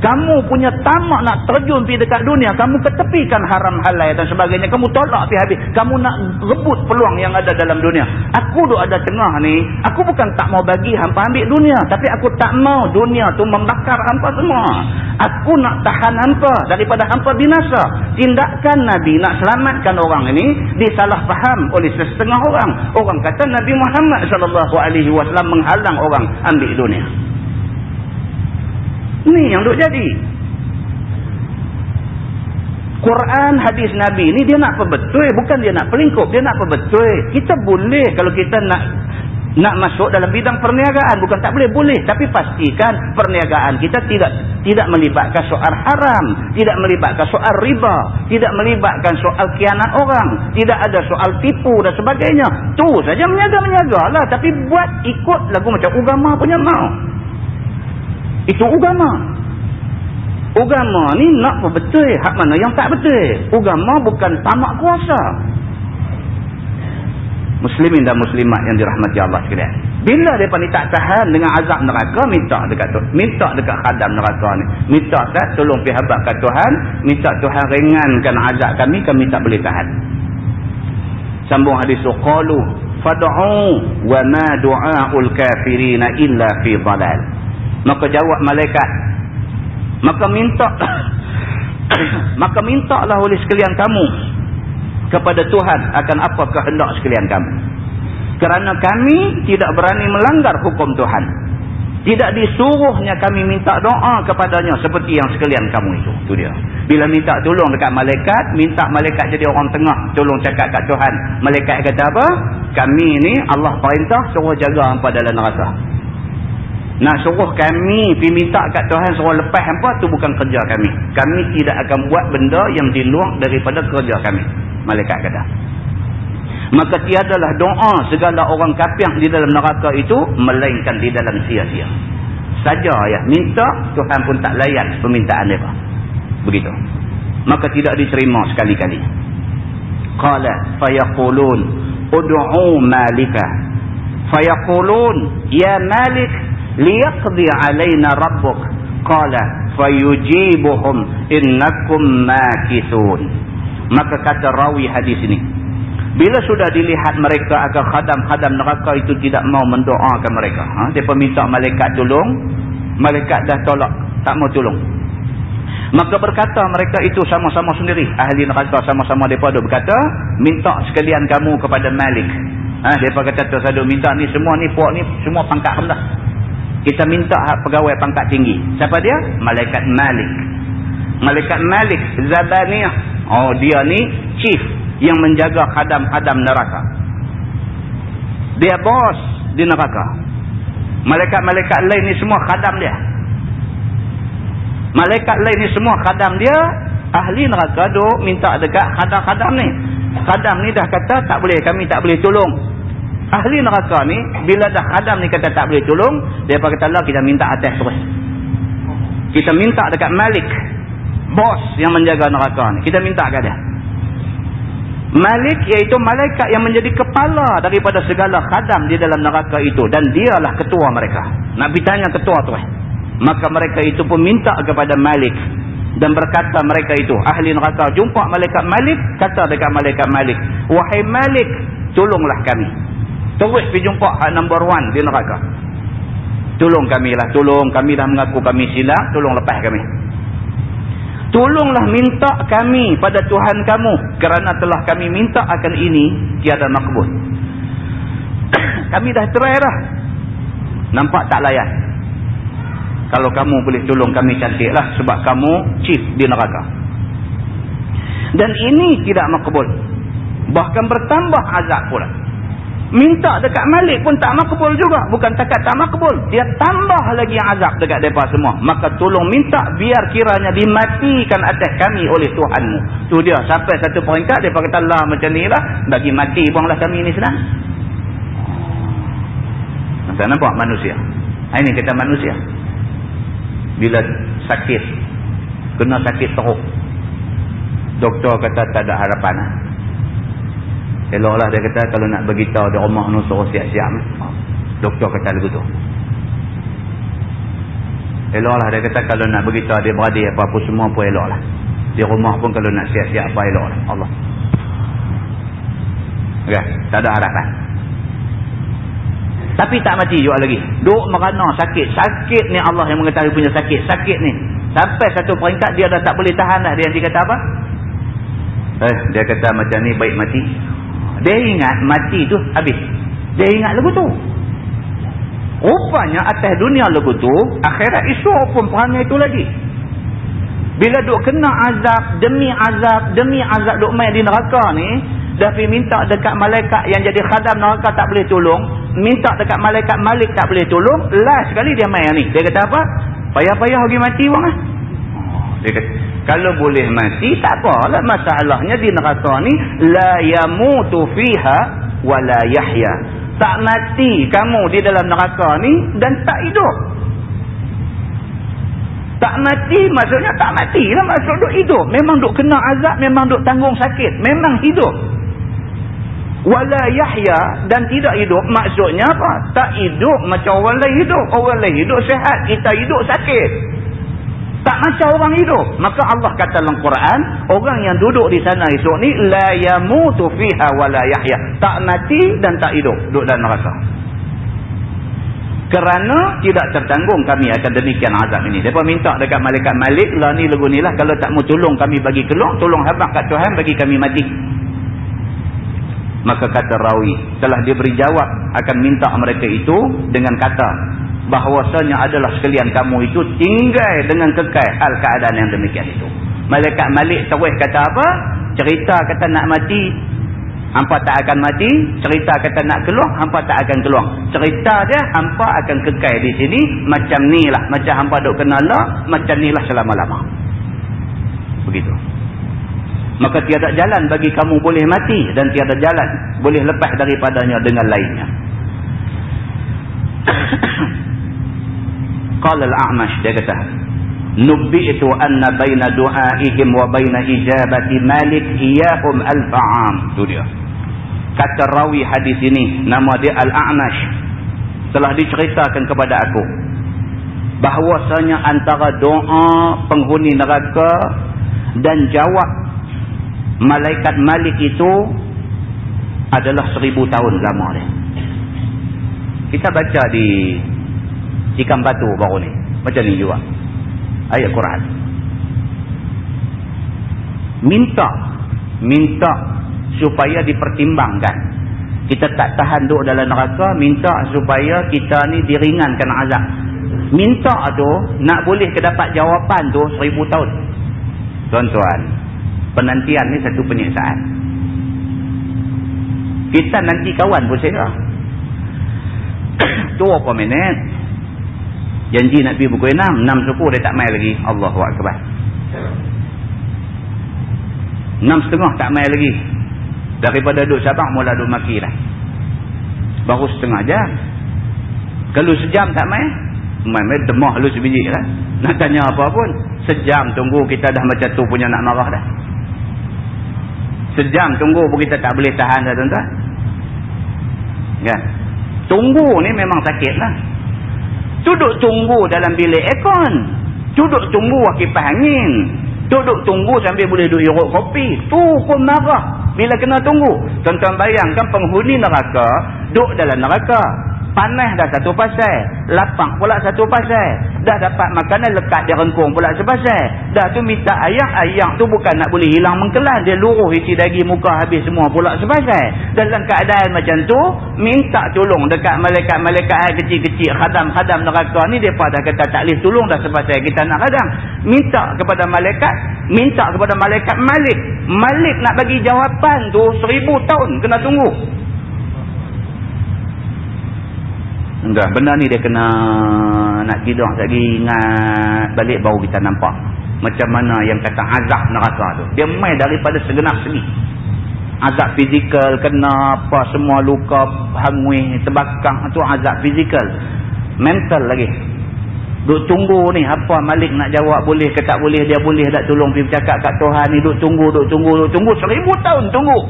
Kamu punya tamak nak terjun pergi dekat dunia. Kamu ketepikan haram halai dan sebagainya. Kamu tolak pergi habis. Kamu nak rebut peluang yang ada dalam dunia. Aku duduk ada tengah ni. Aku bukan tak mau bagi hampa ambil dunia. Tapi aku tak mau dunia tu membakar hampa semua. Aku nak tahan hampa daripada hampa binasa. Tindakan Nabi nak selamatkan orang ini disalah faham oleh setengah orang. Orang kata Nabi Muhammad SAW menghalang orang ambil dunia. Ni yang duk jadi. Quran, hadis Nabi ni dia nak perbetul. Bukan dia nak pelingkup. Dia nak perbetul. Kita boleh kalau kita nak nak masuk dalam bidang perniagaan. Bukan tak boleh. Boleh. Tapi pastikan perniagaan kita tidak tidak melibatkan soal haram. Tidak melibatkan soal riba. Tidak melibatkan soal kianat orang. Tidak ada soal tipu dan sebagainya. Tu saja menyaga-menyaga lah. Tapi buat ikut lagu macam agama punya mau. Itu agama. Agama ni nak betul hak mana yang tak betul. Agama bukan tamak kuasa. Muslimin dan muslimat yang dirahmati Allah sekalian. Bila mereka ni tak tahan dengan azab neraka, minta dekat tu. Minta dekat khadam neraka ni. Minta tak tolong pihabat kat Tuhan. Minta Tuhan ringankan azab kami, kami tak boleh tahan. Sambung hadis. Qalu fad'u wa ma du'a'ul kafirina illa fi dalal. Maka jawab malaikat. Maka minta maka mintalah oleh sekalian kamu kepada Tuhan akan apa kehendak sekalian kamu. Kerana kami tidak berani melanggar hukum Tuhan. Tidak disuruhnya kami minta doa kepadanya seperti yang sekalian kamu itu. Itu dia. Bila minta tolong dekat malaikat, minta malaikat jadi orang tengah tolong cakap kat Tuhan. Malaikat kata apa? Kami ini Allah perintah suruh jaga hampa dalam neraka. Nak suruh kami pergi minta kat Tuhan suruh lepas hampa tu bukan kerja kami. Kami tidak akan buat benda yang di luar daripada kerja kami. Malaikat kata. Maka tiadalah doa segala orang kafir di dalam neraka itu melainkan di dalam sia-sia. Saja ya minta Tuhan pun tak layan permintaan mereka. Begitu. Maka tidak diterima sekali-kali. Qala fayaqulun ud'u malika. Fayaqulun ya malik liyaqdi alaina rabbuk qala fayujibuhum innakum makithun maka kata rawi hadis ini bila sudah dilihat mereka akan khadam-khadam neraka itu tidak mau mendoakan mereka ha? dia minta malaikat tolong malaikat dah tolak tak mau tolong. Maka berkata mereka itu sama-sama sendiri ahli neraka sama-sama mereka berkata minta sekalian kamu kepada Malik. Ha, mereka kata tersadu minta ni semua ni puak ni semua pangkat rendah kita minta hak pegawai pangkat tinggi. Siapa dia? Malaikat Malik. Malaikat Malik Zabaniyah. Oh dia ni chief yang menjaga khadam-khadam neraka. Dia bos di neraka. Malaikat-malaikat lain ni semua khadam dia. Malaikat lain ni semua khadam dia. Ahli neraka duk minta dekat khadam-khadam ni. Khadam ni dah kata tak boleh. Kami tak boleh tolong. Ahli neraka ni, bila dah khadam ni kata tak boleh tolong, dia kata Allah kita minta atas terus. Kita minta dekat Malik, bos yang menjaga neraka ni. Kita minta kat dia. Malik iaitu malaikat yang menjadi kepala daripada segala khadam di dalam neraka itu. Dan dialah ketua mereka. Nak bertanya ketua tu. Maka mereka itu pun minta kepada Malik. Dan berkata mereka itu, ahli neraka, jumpa malaikat Malik, kata dekat malaikat Malik, Wahai Malik, tolonglah kami. Terus pergi jumpa hak number one di neraka. tolong kami lah tolong kami dah mengaku kami silap tolong lepas kami. Tolonglah minta kami pada Tuhan kamu kerana telah kami minta akan ini tiada makbul. Kami dah try dah. Nampak tak layan kalau kamu boleh tolong kami cantik lah sebab kamu chief di neraka. Dan ini tidak makbul. Bahkan bertambah azab pula minta dekat Malik pun tak makbul juga. Bukan takat tak makbul. Dia tambah lagi azab dekat mereka semua. Maka tolong minta biar kiranya dimatikan atas kami oleh Tuhanmu. Tu dia. Sampai satu peringkat dia kata lah macam ni lah. Bagi mati buanglah kami ni senang. Tak nampak manusia? Ini kata manusia. Bila sakit kena sakit teruk. Doktor kata tak ada harapan Eloklah dia kata kalau nak beritahu di rumah ni suruh siap-siap. Doktor kata lagu tu. Eloklah dia kata kalau nak beritahu dia beradik apa-apa semua pun eloklah. Di rumah pun kalau nak siap-siap apa eloklah. Allah. Okay. Tak ada harapan. Tapi tak mati juga lagi. Duk merana sakit. Sakit ni Allah yang mengetahui punya sakit. Sakit ni. Sampai satu peringkat dia dah tak boleh tahan dah. Dia nanti kata apa? Eh, dia kata macam ni baik mati. Dia ingat mati tu habis. Dia ingat lagu tu. Rupanya atas dunia lagu tu, akhirat isu pun perangai tu lagi. Bila duk kena azab, demi azab, demi azab duk main di neraka ni, dah pergi minta dekat malaikat yang jadi khadam neraka tak boleh tolong, minta dekat malaikat malik tak boleh tolong, last sekali dia main ni. Dia kata apa? Payah-payah pergi mati orang lah. Dia kata, kalau boleh mati, tak apalah. Masalahnya di neraka ni, la yamutu fiha wa la yahya. Tak mati kamu di dalam neraka ni dan tak hidup. Tak mati maksudnya tak mati lah. Maksud duk hidup. Memang duk kena azab, memang duk tanggung sakit. Memang hidup. Wala yahya dan tidak hidup maksudnya apa? Tak hidup macam orang lain hidup. Orang lain hidup sehat, kita hidup sakit. Tak macam orang hidup. Maka Allah kata dalam Quran, orang yang duduk di sana esok ni la yamutu fiha wa la yahya. Tak mati dan tak hidup duduk dalam neraka. Kerana tidak tertanggung kami akan demikian azab ini. Depa minta dekat malaikat Malik lah ni lagu ni lah kalau tak mau tolong kami bagi keluar, tolong habaq kat Tuhan bagi kami mati. Maka kata rawi telah diberi jawab akan minta mereka itu dengan kata bahawasanya adalah sekalian kamu itu tinggal dengan kekal hal keadaan yang demikian itu. Malaikat Malik terus kata apa? Cerita kata nak mati, hampa tak akan mati. Cerita kata nak keluar, hampa tak akan keluar. Cerita dia, hampa akan kekal di sini macam ni lah. Macam hampa duk kenal lah, macam ni lah selama-lama. Begitu. Maka tiada jalan bagi kamu boleh mati dan tiada jalan boleh lepas daripadanya dengan lainnya. Qala al-A'mash dia kata Nubbi'tu anna baina du'aihim wa baina ijabati Malik iyahum al-fa'am. Tu dia. Kata rawi hadis ini nama dia al-A'mash. Telah diceritakan kepada aku bahwasanya antara doa penghuni neraka dan jawab malaikat Malik itu adalah seribu tahun lama dia kita baca di ikan batu baru ni. Macam ni juga. Ayat Quran. Minta. Minta supaya dipertimbangkan. Kita tak tahan duduk dalam neraka. Minta supaya kita ni diringankan azab. Minta tu nak boleh kedapat jawapan tu seribu tahun. Tuan-tuan. Penantian ni satu penyiksaan. Kita nanti kawan pun saya. tu apa minit janji nak pergi pukul 6 6 suku dia tak main lagi. Allahu Akbar. 6 setengah tak main lagi. Daripada duduk sabak mula duduk maki dah. Baru setengah jam. Kalau sejam tak main main-main demah lu sebiji lah nak tanya apa pun sejam tunggu kita dah macam tu punya nak marah dah. Sejam tunggu pun kita tak boleh tahan dah tuan-tuan. Kan? Tunggu ni memang sakit lah Duduk tunggu dalam bilik aircon. Duduk tunggu kipas angin. Duduk tunggu sambil boleh duduk iruk kopi. Tu pun marah bila kena tunggu. Tuan-tuan bayangkan penghuni neraka duduk dalam neraka. Panas dah satu pasal. Lapang pula satu pasal. Dah dapat makanan lekat dia rengkung pula sepasal dah tu minta ayak ayak tu bukan nak boleh hilang mengkelan. Dia luruh isi daging muka habis semua pula sepasal dalam keadaan macam tu minta tolong dekat malaikat-malaikat kecil-kecil khadam-khadam neraka ni mereka dah kata tak boleh tolong dah sepasal kita nak khadam. Minta kepada malaikat minta kepada malaikat malik. Malik nak bagi jawapan tu seribu tahun kena tunggu Enggak, benda ni dia kena nak tidur lagi ingat balik baru kita nampak. Macam mana yang kata azab neraka tu. Dia main daripada segenap segi. Azab fizikal, kena apa semua luka, hangui, terbakang. Itu azab fizikal. Mental lagi. Duk tunggu ni apa Malik nak jawab boleh ke tak boleh. Dia boleh tak tolong pergi bercakap kat Tuhan ni. Duk tunggu, duk tunggu, duk tunggu. Seribu tahun tunggu.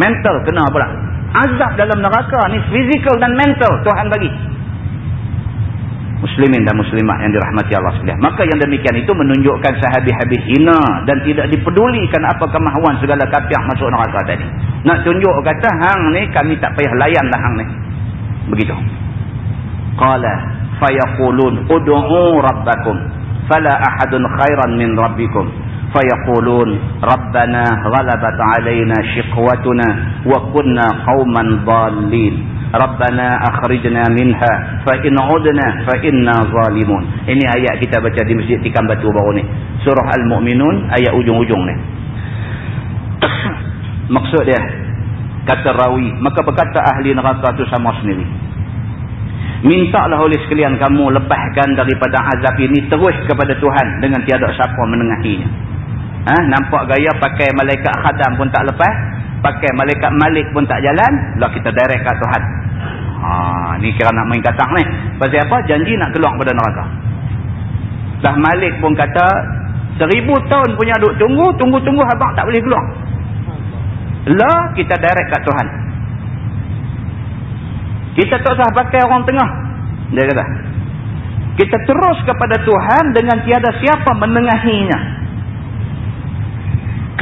Mental kena pula azab dalam neraka ni fizikal dan mental Tuhan bagi. Muslimin dan muslimat yang dirahmati Allah sekalian. Maka yang demikian itu menunjukkan sehabis-habis hina dan tidak dipedulikan apa kemahuan segala kafir masuk neraka tadi. Nak tunjuk kata hang ni kami tak payah layan dah hang ni. Begitu. Qala fayaqulun ud'u rabbakum fala ahadun khairan min rabbikum فيقولون ربنا غلبت علينا شقوتنا وكنا قوما ضالين ربنا أخرجنا منها فإن عدنا فإنا ظالمون ini ayat kita baca di masjid tikam batu baru ni surah Al-Mu'minun ayat ujung-ujung ni maksud dia kata rawi maka berkata ahli neraka tu sama sendiri mintalah oleh sekalian kamu lepaskan daripada azab ini terus kepada Tuhan dengan tiada siapa menengahinya Ha? Nampak gaya pakai malaikat khadam pun tak lepas. Pakai malaikat malik pun tak jalan. Lah kita direct kat Tuhan. Ha, ni kira nak main katang ni. Pasal apa? Janji nak keluar pada neraka. Dah malik pun kata. Seribu tahun punya duk tunggu. Tunggu-tunggu abang tak boleh keluar. Lah kita direct kat Tuhan. Kita tak usah pakai orang tengah. Dia kata. Kita terus kepada Tuhan dengan tiada siapa menengahinya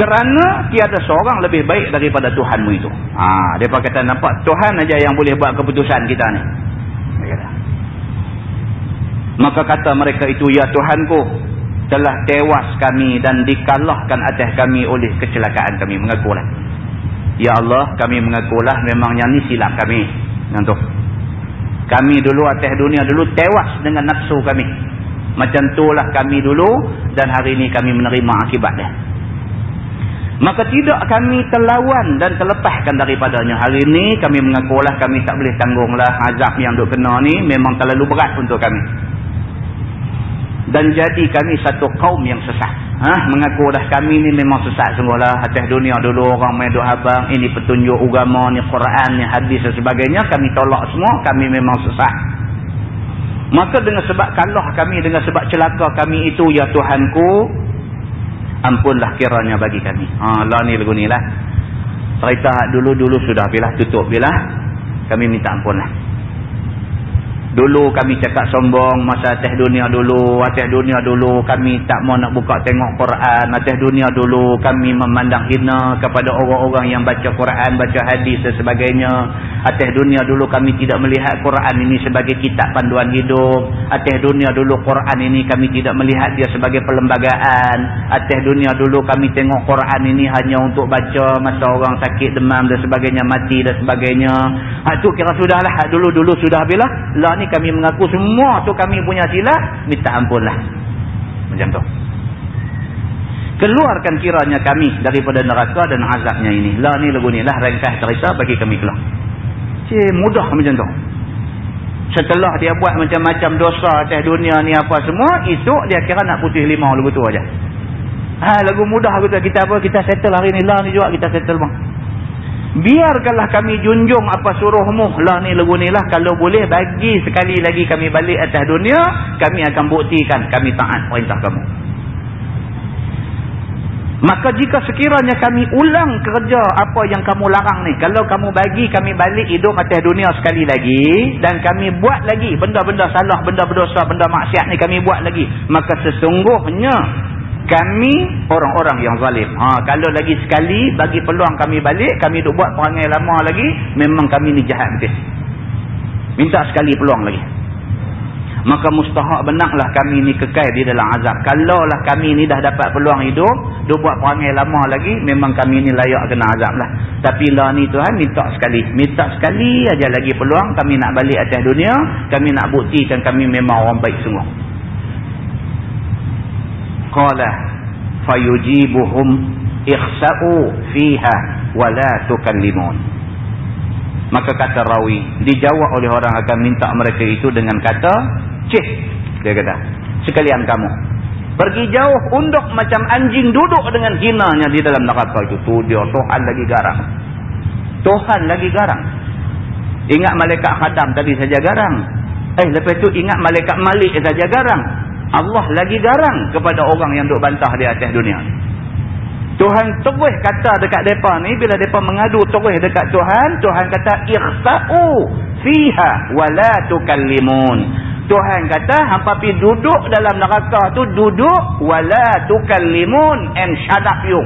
kerana tiada seorang lebih baik daripada Tuhanmu itu. Ha, dia kata nampak Tuhan aja yang boleh buat keputusan kita ni. Maka kata mereka itu ya Tuhanku telah tewas kami dan dikalahkan atas kami oleh kecelakaan kami mengakulah. Ya Allah kami mengakulah memangnya ni silap kami. Nantuk. Kami dulu atas dunia dulu tewas dengan nafsu kami. Macam itulah kami dulu dan hari ini kami menerima akibat dia. Maka tidak kami terlawan dan terlepaskan daripadanya. Hari ini kami mengakulah kami tak boleh tanggunglah azab yang duk kena ni memang terlalu berat untuk kami. Dan jadi kami satu kaum yang sesat. Ha? Mengaku dah kami ni memang sesat sungguhlah. Atas dunia dulu orang main duk habang. Ini petunjuk agama ni, Quran ni, hadis dan sebagainya. Kami tolak semua. Kami memang sesat. Maka dengan sebab kalah kami, dengan sebab celaka kami itu, Ya Tuhanku, ampunlah kiranya bagi kami. Ha lah ni lagu ni lah. Cerita dulu-dulu sudah bila tutup bila kami minta ampunlah. Dulu kami cakap sombong masa atas dunia dulu. Atas dunia dulu kami tak mau nak buka tengok Quran. Atas dunia dulu kami memandang hina kepada orang-orang yang baca Quran, baca hadis dan sebagainya. Atas dunia dulu kami tidak melihat Quran ini sebagai kitab panduan hidup. Atas dunia dulu Quran ini kami tidak melihat dia sebagai perlembagaan. Atas dunia dulu kami tengok Quran ini hanya untuk baca masa orang sakit demam dan sebagainya, mati dan sebagainya. Itu kira sudahlah. Dulu-dulu sudah bila? Lah ni kami mengaku semua tu kami punya silap minta ampunlah. Macam tu. Keluarkan kiranya kami daripada neraka dan azabnya ini. Lah ni lagu ni lah rengkah cerita bagi kami keluar cik mudah macam tu. Setelah dia buat macam-macam dosa atas dunia ni apa semua esok dia kira nak putih lima lagu tu aja. ha lagu mudah kita kita apa kita settle hari ni. Lah ni juga kita settle bang biarkanlah kami junjung apa suruhmu. Lah ni lagu ni lah. Kalau boleh bagi sekali lagi kami balik atas dunia kami akan buktikan kami taat perintah kamu. Maka jika sekiranya kami ulang kerja apa yang kamu larang ni kalau kamu bagi kami balik hidup atas dunia sekali lagi dan kami buat lagi benda-benda salah benda berdosa benda maksiat ni kami buat lagi maka sesungguhnya kami orang-orang yang zalim. Ha, kalau lagi sekali bagi peluang kami balik, kami duk buat perangai lama lagi, memang kami ni jahat betul. Minta sekali peluang lagi. Maka mustahak benaklah kami ni kekal di dalam azab. Kalaulah kami ni dah dapat peluang hidup, dia buat perangai lama lagi, memang kami ni layak kena azab lah. Tapi lah ni Tuhan minta sekali. Minta sekali aja lagi peluang, kami nak balik atas dunia, kami nak buktikan kami memang orang baik sungguh. Qala fayujibuhum ikhsa'u fiha wala tukallimun. Maka kata rawi, dijawab oleh orang akan minta mereka itu dengan kata, Cih, dia kata, sekalian kamu. Pergi jauh unduk macam anjing duduk dengan hinanya di dalam neraka itu. Tu dia, Tuhan lagi garang. Tuhan lagi garang. Ingat malaikat khadam tadi saja garang. Eh, lepas itu ingat malaikat malik saja garang. Allah lagi garang kepada orang yang duduk bantah di atas dunia. Tuhan terus kata dekat mereka ni, bila mereka mengadu terus dekat Tuhan, Tuhan kata, Ikhsa'u fiha wala tukallimun. Tuhan kata, hampa pi duduk dalam neraka tu, duduk wala tukallimun and shut up you.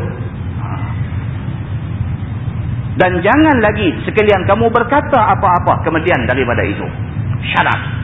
Dan jangan lagi sekalian kamu berkata apa-apa kemudian daripada itu. Up.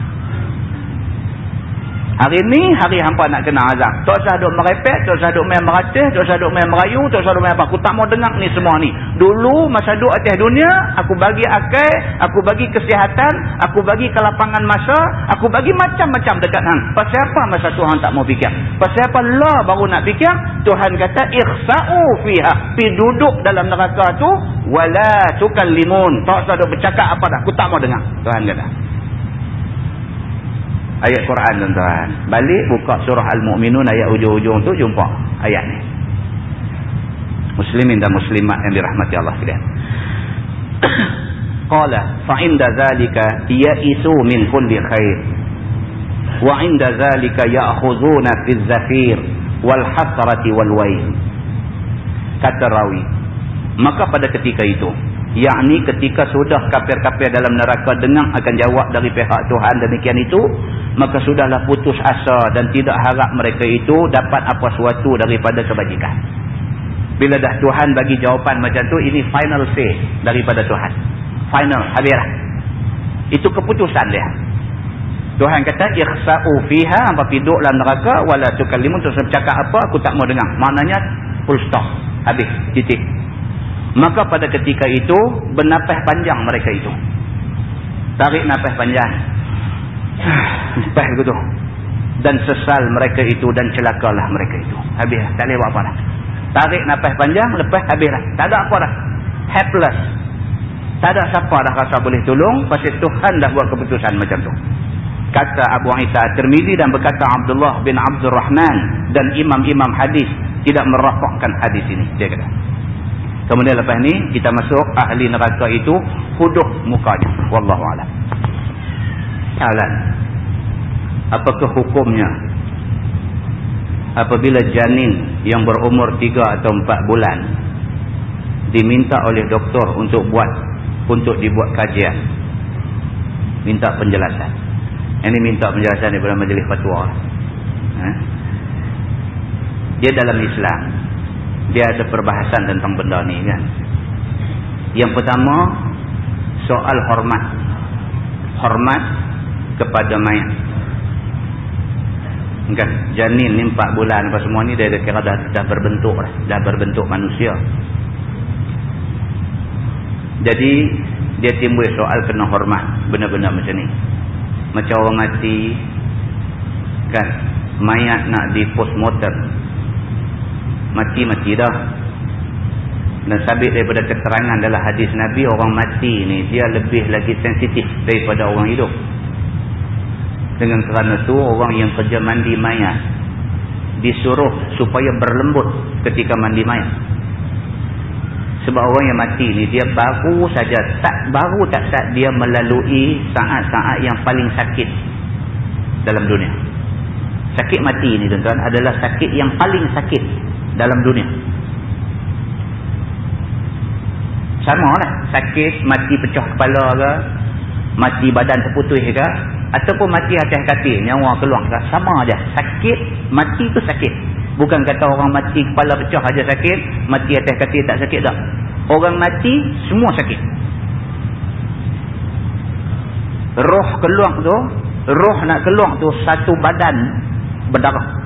Hari ni hari hampa nak kena azab. Tak usah duk merepek, tak usah duk main meratih, tak usah duk main merayu, tak usah duk main apa. Aku tak mau dengar ni semua ni. Dulu masa duk atas dunia, aku bagi akal, aku bagi kesihatan, aku bagi kelapangan masa, aku bagi macam-macam dekat hang. Pasal apa masa Tuhan tak mau fikir? Pasal apa lah baru nak fikir? Tuhan kata ikhsa'u fiha. Pi duduk dalam neraka tu wala tukallimun. Tak usah duk bercakap apa dah. Aku tak mau dengar. Tuhan kata ayat Quran tuan-tuan. Balik buka surah Al-Mu'minun ayat ujung-ujung tu jumpa ayat ni. Muslimin dan muslimat yang dirahmati Allah sekalian. Qala fa inda zalika ya'isu min kulli khair. Wa inda zalika ya'khudhuna fi zafir wal hasrati wal wayl. Kata rawi. Maka pada ketika itu yakni ketika sudah kafir-kafir dalam neraka dengar akan jawab dari pihak Tuhan demikian itu maka sudahlah putus asa dan tidak harap mereka itu dapat apa suatu daripada kebajikan. Bila dah Tuhan bagi jawapan macam tu ini final say daripada Tuhan. Final habislah. Itu keputusan dia. Tuhan kata ikhsa'u fiha apa piduk dalam neraka wala tukallimun. Terus bercakap apa aku tak mau dengar. Maknanya full stop. Habis titik Maka pada ketika itu bernafas panjang mereka itu. Tarik nafas panjang. Nafas begitu. Dan sesal mereka itu dan celakalah mereka itu. Habis tak boleh buat apa dah. Tarik nafas panjang lepas habislah. Tak ada apa dah. Helpless. Tak ada siapa dah rasa boleh tolong pasal Tuhan dah buat keputusan macam tu. Kata Abu Isa Tirmizi dan berkata Abdullah bin Abdul Rahman dan imam-imam hadis tidak merafakkan hadis ini. Dia kata. Kemudian lepas ni kita masuk ahli neraka itu huduh mukanya. Wallahu a'lam. Jalan. Apakah hukumnya? Apabila janin yang berumur 3 atau 4 bulan diminta oleh doktor untuk buat untuk dibuat kajian. Minta penjelasan. Ini minta penjelasan daripada majlis fatwa. Ha? Dia dalam Islam dia ada perbahasan tentang benda ni kan? Yang pertama soal hormat. Hormat kepada mayat. Kan? Janin ni 4 bulan apa semua ni dia dah kira dah, dah berbentuk dah, dah berbentuk manusia. Jadi dia timbul soal kena hormat. Benda-benda macam ni. Macam orang mati kan? Mayat nak di postmortem mati-mati dah. Dan sabit daripada keterangan dalam hadis Nabi orang mati ni dia lebih lagi sensitif daripada orang hidup. Dengan kerana tu orang yang kerja mandi mayat disuruh supaya berlembut ketika mandi mayat. Sebab orang yang mati ni dia baru saja tak baru tak tak dia melalui saat-saat yang paling sakit dalam dunia. Sakit mati ni tuan-tuan adalah sakit yang paling sakit dalam dunia. Sama lah. Sakit, mati pecah kepala ke, mati badan terputus ke, ataupun mati atas katil, nyawa keluar ke. Sama aja. Sakit, mati tu sakit. Bukan kata orang mati kepala pecah aja sakit, mati atas katil tak sakit tak. Orang mati, semua sakit. roh keluar tu roh nak keluar tu satu badan berdarah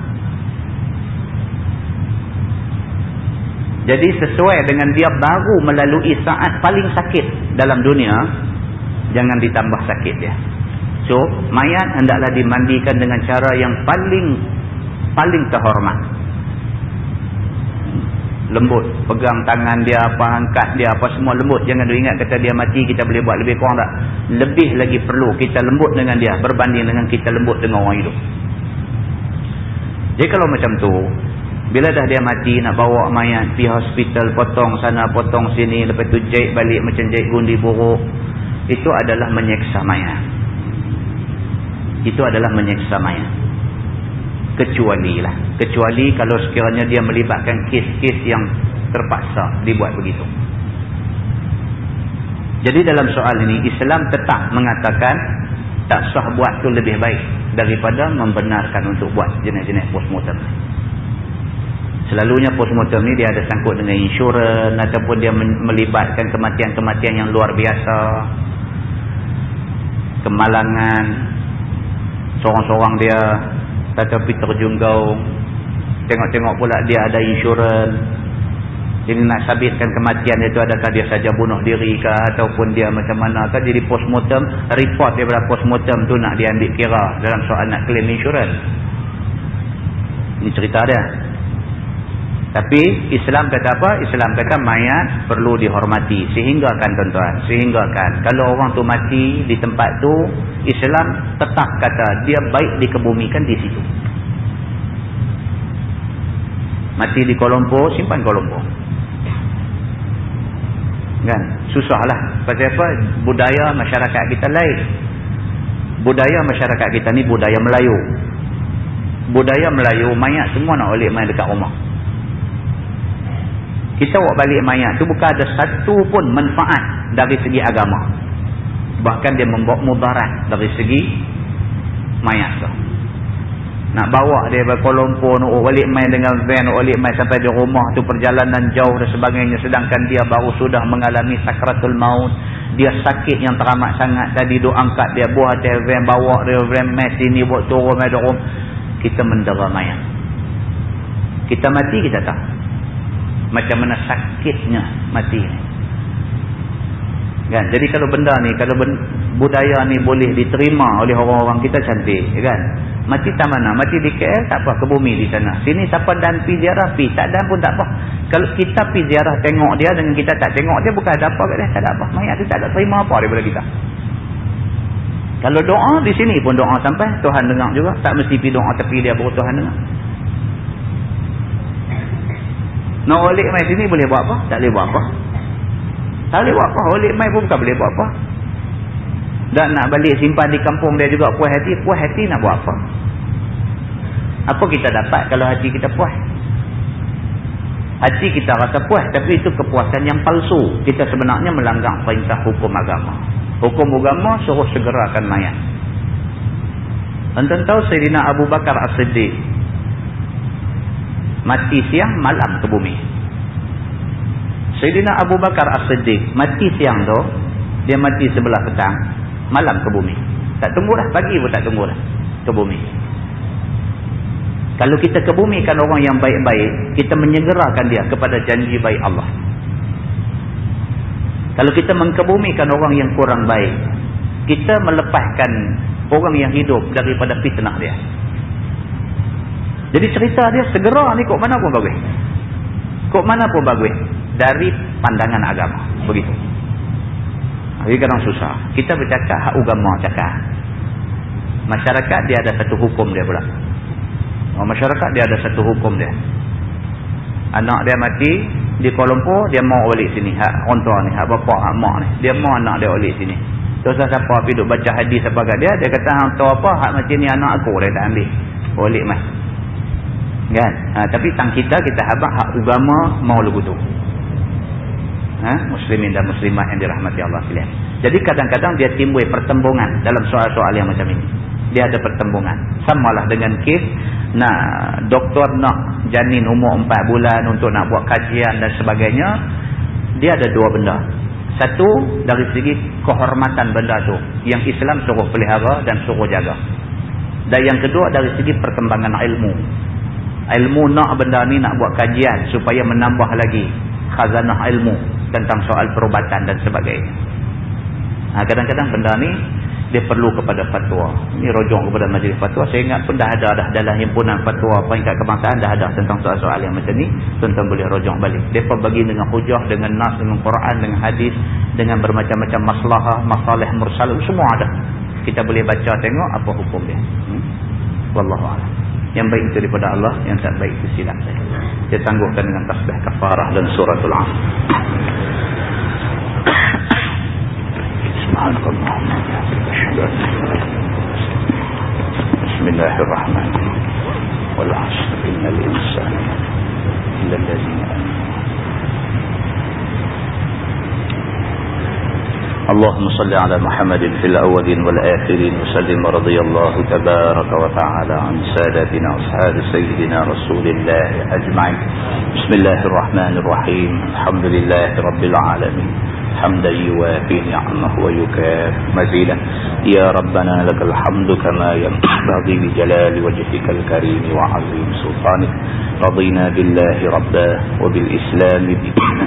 jadi sesuai dengan dia baru melalui saat paling sakit dalam dunia jangan ditambah sakit dia. So mayat hendaklah dimandikan dengan cara yang paling paling terhormat. Lembut pegang tangan dia apa angkat dia apa semua lembut. Jangan ingat kata dia mati kita boleh buat lebih kurang tak? Lebih lagi perlu kita lembut dengan dia berbanding dengan kita lembut dengan orang hidup. Jadi kalau macam tu bila dah dia mati nak bawa mayat pergi hospital potong sana potong sini lepas tu jahit balik macam jahit gundi buruk itu adalah menyeksa mayat. Itu adalah menyeksa mayat. Kecuali lah kecuali kalau sekiranya dia melibatkan kes-kes yang terpaksa dibuat begitu. Jadi dalam soal ini Islam tetap mengatakan tak sah buat tu lebih baik daripada membenarkan untuk buat jenis-jenis postmortem selalunya postmortem ni dia ada sangkut dengan insurans ataupun dia melibatkan kematian-kematian yang luar biasa. Kemalangan seorang-seorang dia tetapi terjun gaung. Tengok-tengok pula dia ada insurans. Ini nak sabitkan kematian itu adakah dia saja bunuh diri ke ataupun dia macam mana kan jadi postmortem report daripada postmortem tu nak diambil kira dalam soal nak claim insurans. Ini cerita dia tapi Islam kata apa? Islam kata mayat perlu dihormati. Sehingga kan tuan-tuan. Sehingga kan. Kalau orang tu mati di tempat tu. Islam tetap kata dia baik dikebumikan di situ. Mati di Kolombo, simpan Kolombo. Kan? Susahlah. Pasal apa? Budaya masyarakat kita lain. Budaya masyarakat kita ni budaya Melayu. Budaya Melayu, mayat semua nak oleh main dekat rumah kita bawa balik mayat tu bukan ada satu pun manfaat dari segi agama. Bahkan dia membawa mudarat dari segi mayat tu. Nak bawa dia ke Kuala Lumpur nak balik main dengan van balik main sampai di rumah tu perjalanan jauh dan sebagainya. Sedangkan dia baru sudah mengalami sakratul maut. Dia sakit yang teramat sangat tadi duk angkat dia buah atas van bawa dia van main sini buat turun main rumah. Kita mendera mayat. Kita mati kita tak macam mana sakitnya mati ni. Kan? Jadi kalau benda ni kalau budaya ni boleh diterima oleh orang-orang kita cantik kan? Mati tak mana mati di KL tak apa ke bumi di sana. Sini siapa dan pi ziarah pi tak dan pun tak apa. Kalau kita pi ziarah tengok dia dengan kita tak tengok dia bukan ada apa kat dia tak ada apa. Mayat tu tak ada terima apa daripada kita. Kalau doa di sini pun doa sampai Tuhan dengar juga. Tak mesti pi doa tepi dia baru Tuhan dengar nak olik mai sini boleh buat apa? Tak boleh buat apa. Tak boleh buat apa. Olik mai pun bukan boleh buat apa. Dan nak balik simpan di kampung dia juga puas hati. Puas hati nak buat apa? Apa kita dapat kalau hati kita puas? Hati kita rasa puas. Tapi itu kepuasan yang palsu. Kita sebenarnya melanggar perintah hukum agama. Hukum agama suruh segerakan mayat. Anda tahu Sayyidina Abu Bakar As-Siddiq mati siang malam ke bumi. Sayyidina Abu Bakar As-Siddiq mati siang tu dia mati sebelah petang malam ke bumi. Tak tunggu dah pagi pun tak tunggu dah ke bumi. Kalau kita kebumikan orang yang baik-baik kita menyegerakan dia kepada janji baik Allah. Kalau kita mengkebumikan orang yang kurang baik kita melepaskan orang yang hidup daripada fitnah dia jadi cerita dia segera ni kok mana pun bagus. Kok mana pun bagus. Dari pandangan agama. Begitu. Ini kadang susah. Kita bercakap hak agama cakap. Masyarakat dia ada satu hukum dia pula. Oh, masyarakat dia ada satu hukum dia. Anak dia mati di Kuala Lumpur, dia mau balik sini. Hak orang tua ni, hak bapak, hak mak ni. Dia mau anak dia balik sini. Terus siapa pergi duduk baca hadis apa kat dia, dia kata hang tahu apa, hak macam ni anak aku dia tak ambil. Balik mai kan ha, tapi tang kita kita habaq hak agama mau lugu tu ha? muslimin dan muslimat yang dirahmati Allah sekalian jadi kadang-kadang dia timbul pertembungan dalam soal-soal yang macam ini dia ada pertembungan samalah dengan kes nak doktor nak janin umur 4 bulan untuk nak buat kajian dan sebagainya dia ada dua benda Satu, dari segi kehormatan benda tu. Yang Islam suruh pelihara dan suruh jaga. Dan yang kedua, dari segi perkembangan ilmu. Ilmu nak benda ni nak buat kajian supaya menambah lagi khazanah ilmu tentang soal perubatan dan sebagainya. Ha, kadang-kadang ha, benda ni dia perlu kepada fatwa. Ini rojong kepada majlis fatwa. Saya ingat pun dah ada dah dalam himpunan fatwa peringkat kebangsaan dah ada tentang soal-soal yang macam ni. Tuan-tuan boleh rojong balik. Mereka bagi dengan hujah, dengan nas, dengan Quran, dengan hadis, dengan bermacam-macam masalah, masalah mursal, semua ada. Kita boleh baca tengok apa hukum dia. Hmm? Wallahu'alam. Yang baik itu daripada Allah Yang tak baik itu silap. Saya Dia tangguhkan dengan tasbih kafarah dan suratul am Bismillahirrahmanirrahim. Walasr inna l'insan Illa l'azina amin اللهم صل على محمد في الأولين والآخرين وسلم ورضي الله تبارك وتعالى عن سادتنا أصحاب سيدنا رسول الله أجمعين. بسم الله الرحمن الرحيم. الحمد لله رب العالمين. حمدا يوافي نعمه ويكاف مزيدا. يا ربنا لك الحمد كما ينبغي بجلال وجهك الكريم وعظيم سلطانك. رضينا بالله ربا وبالإسلام دينا.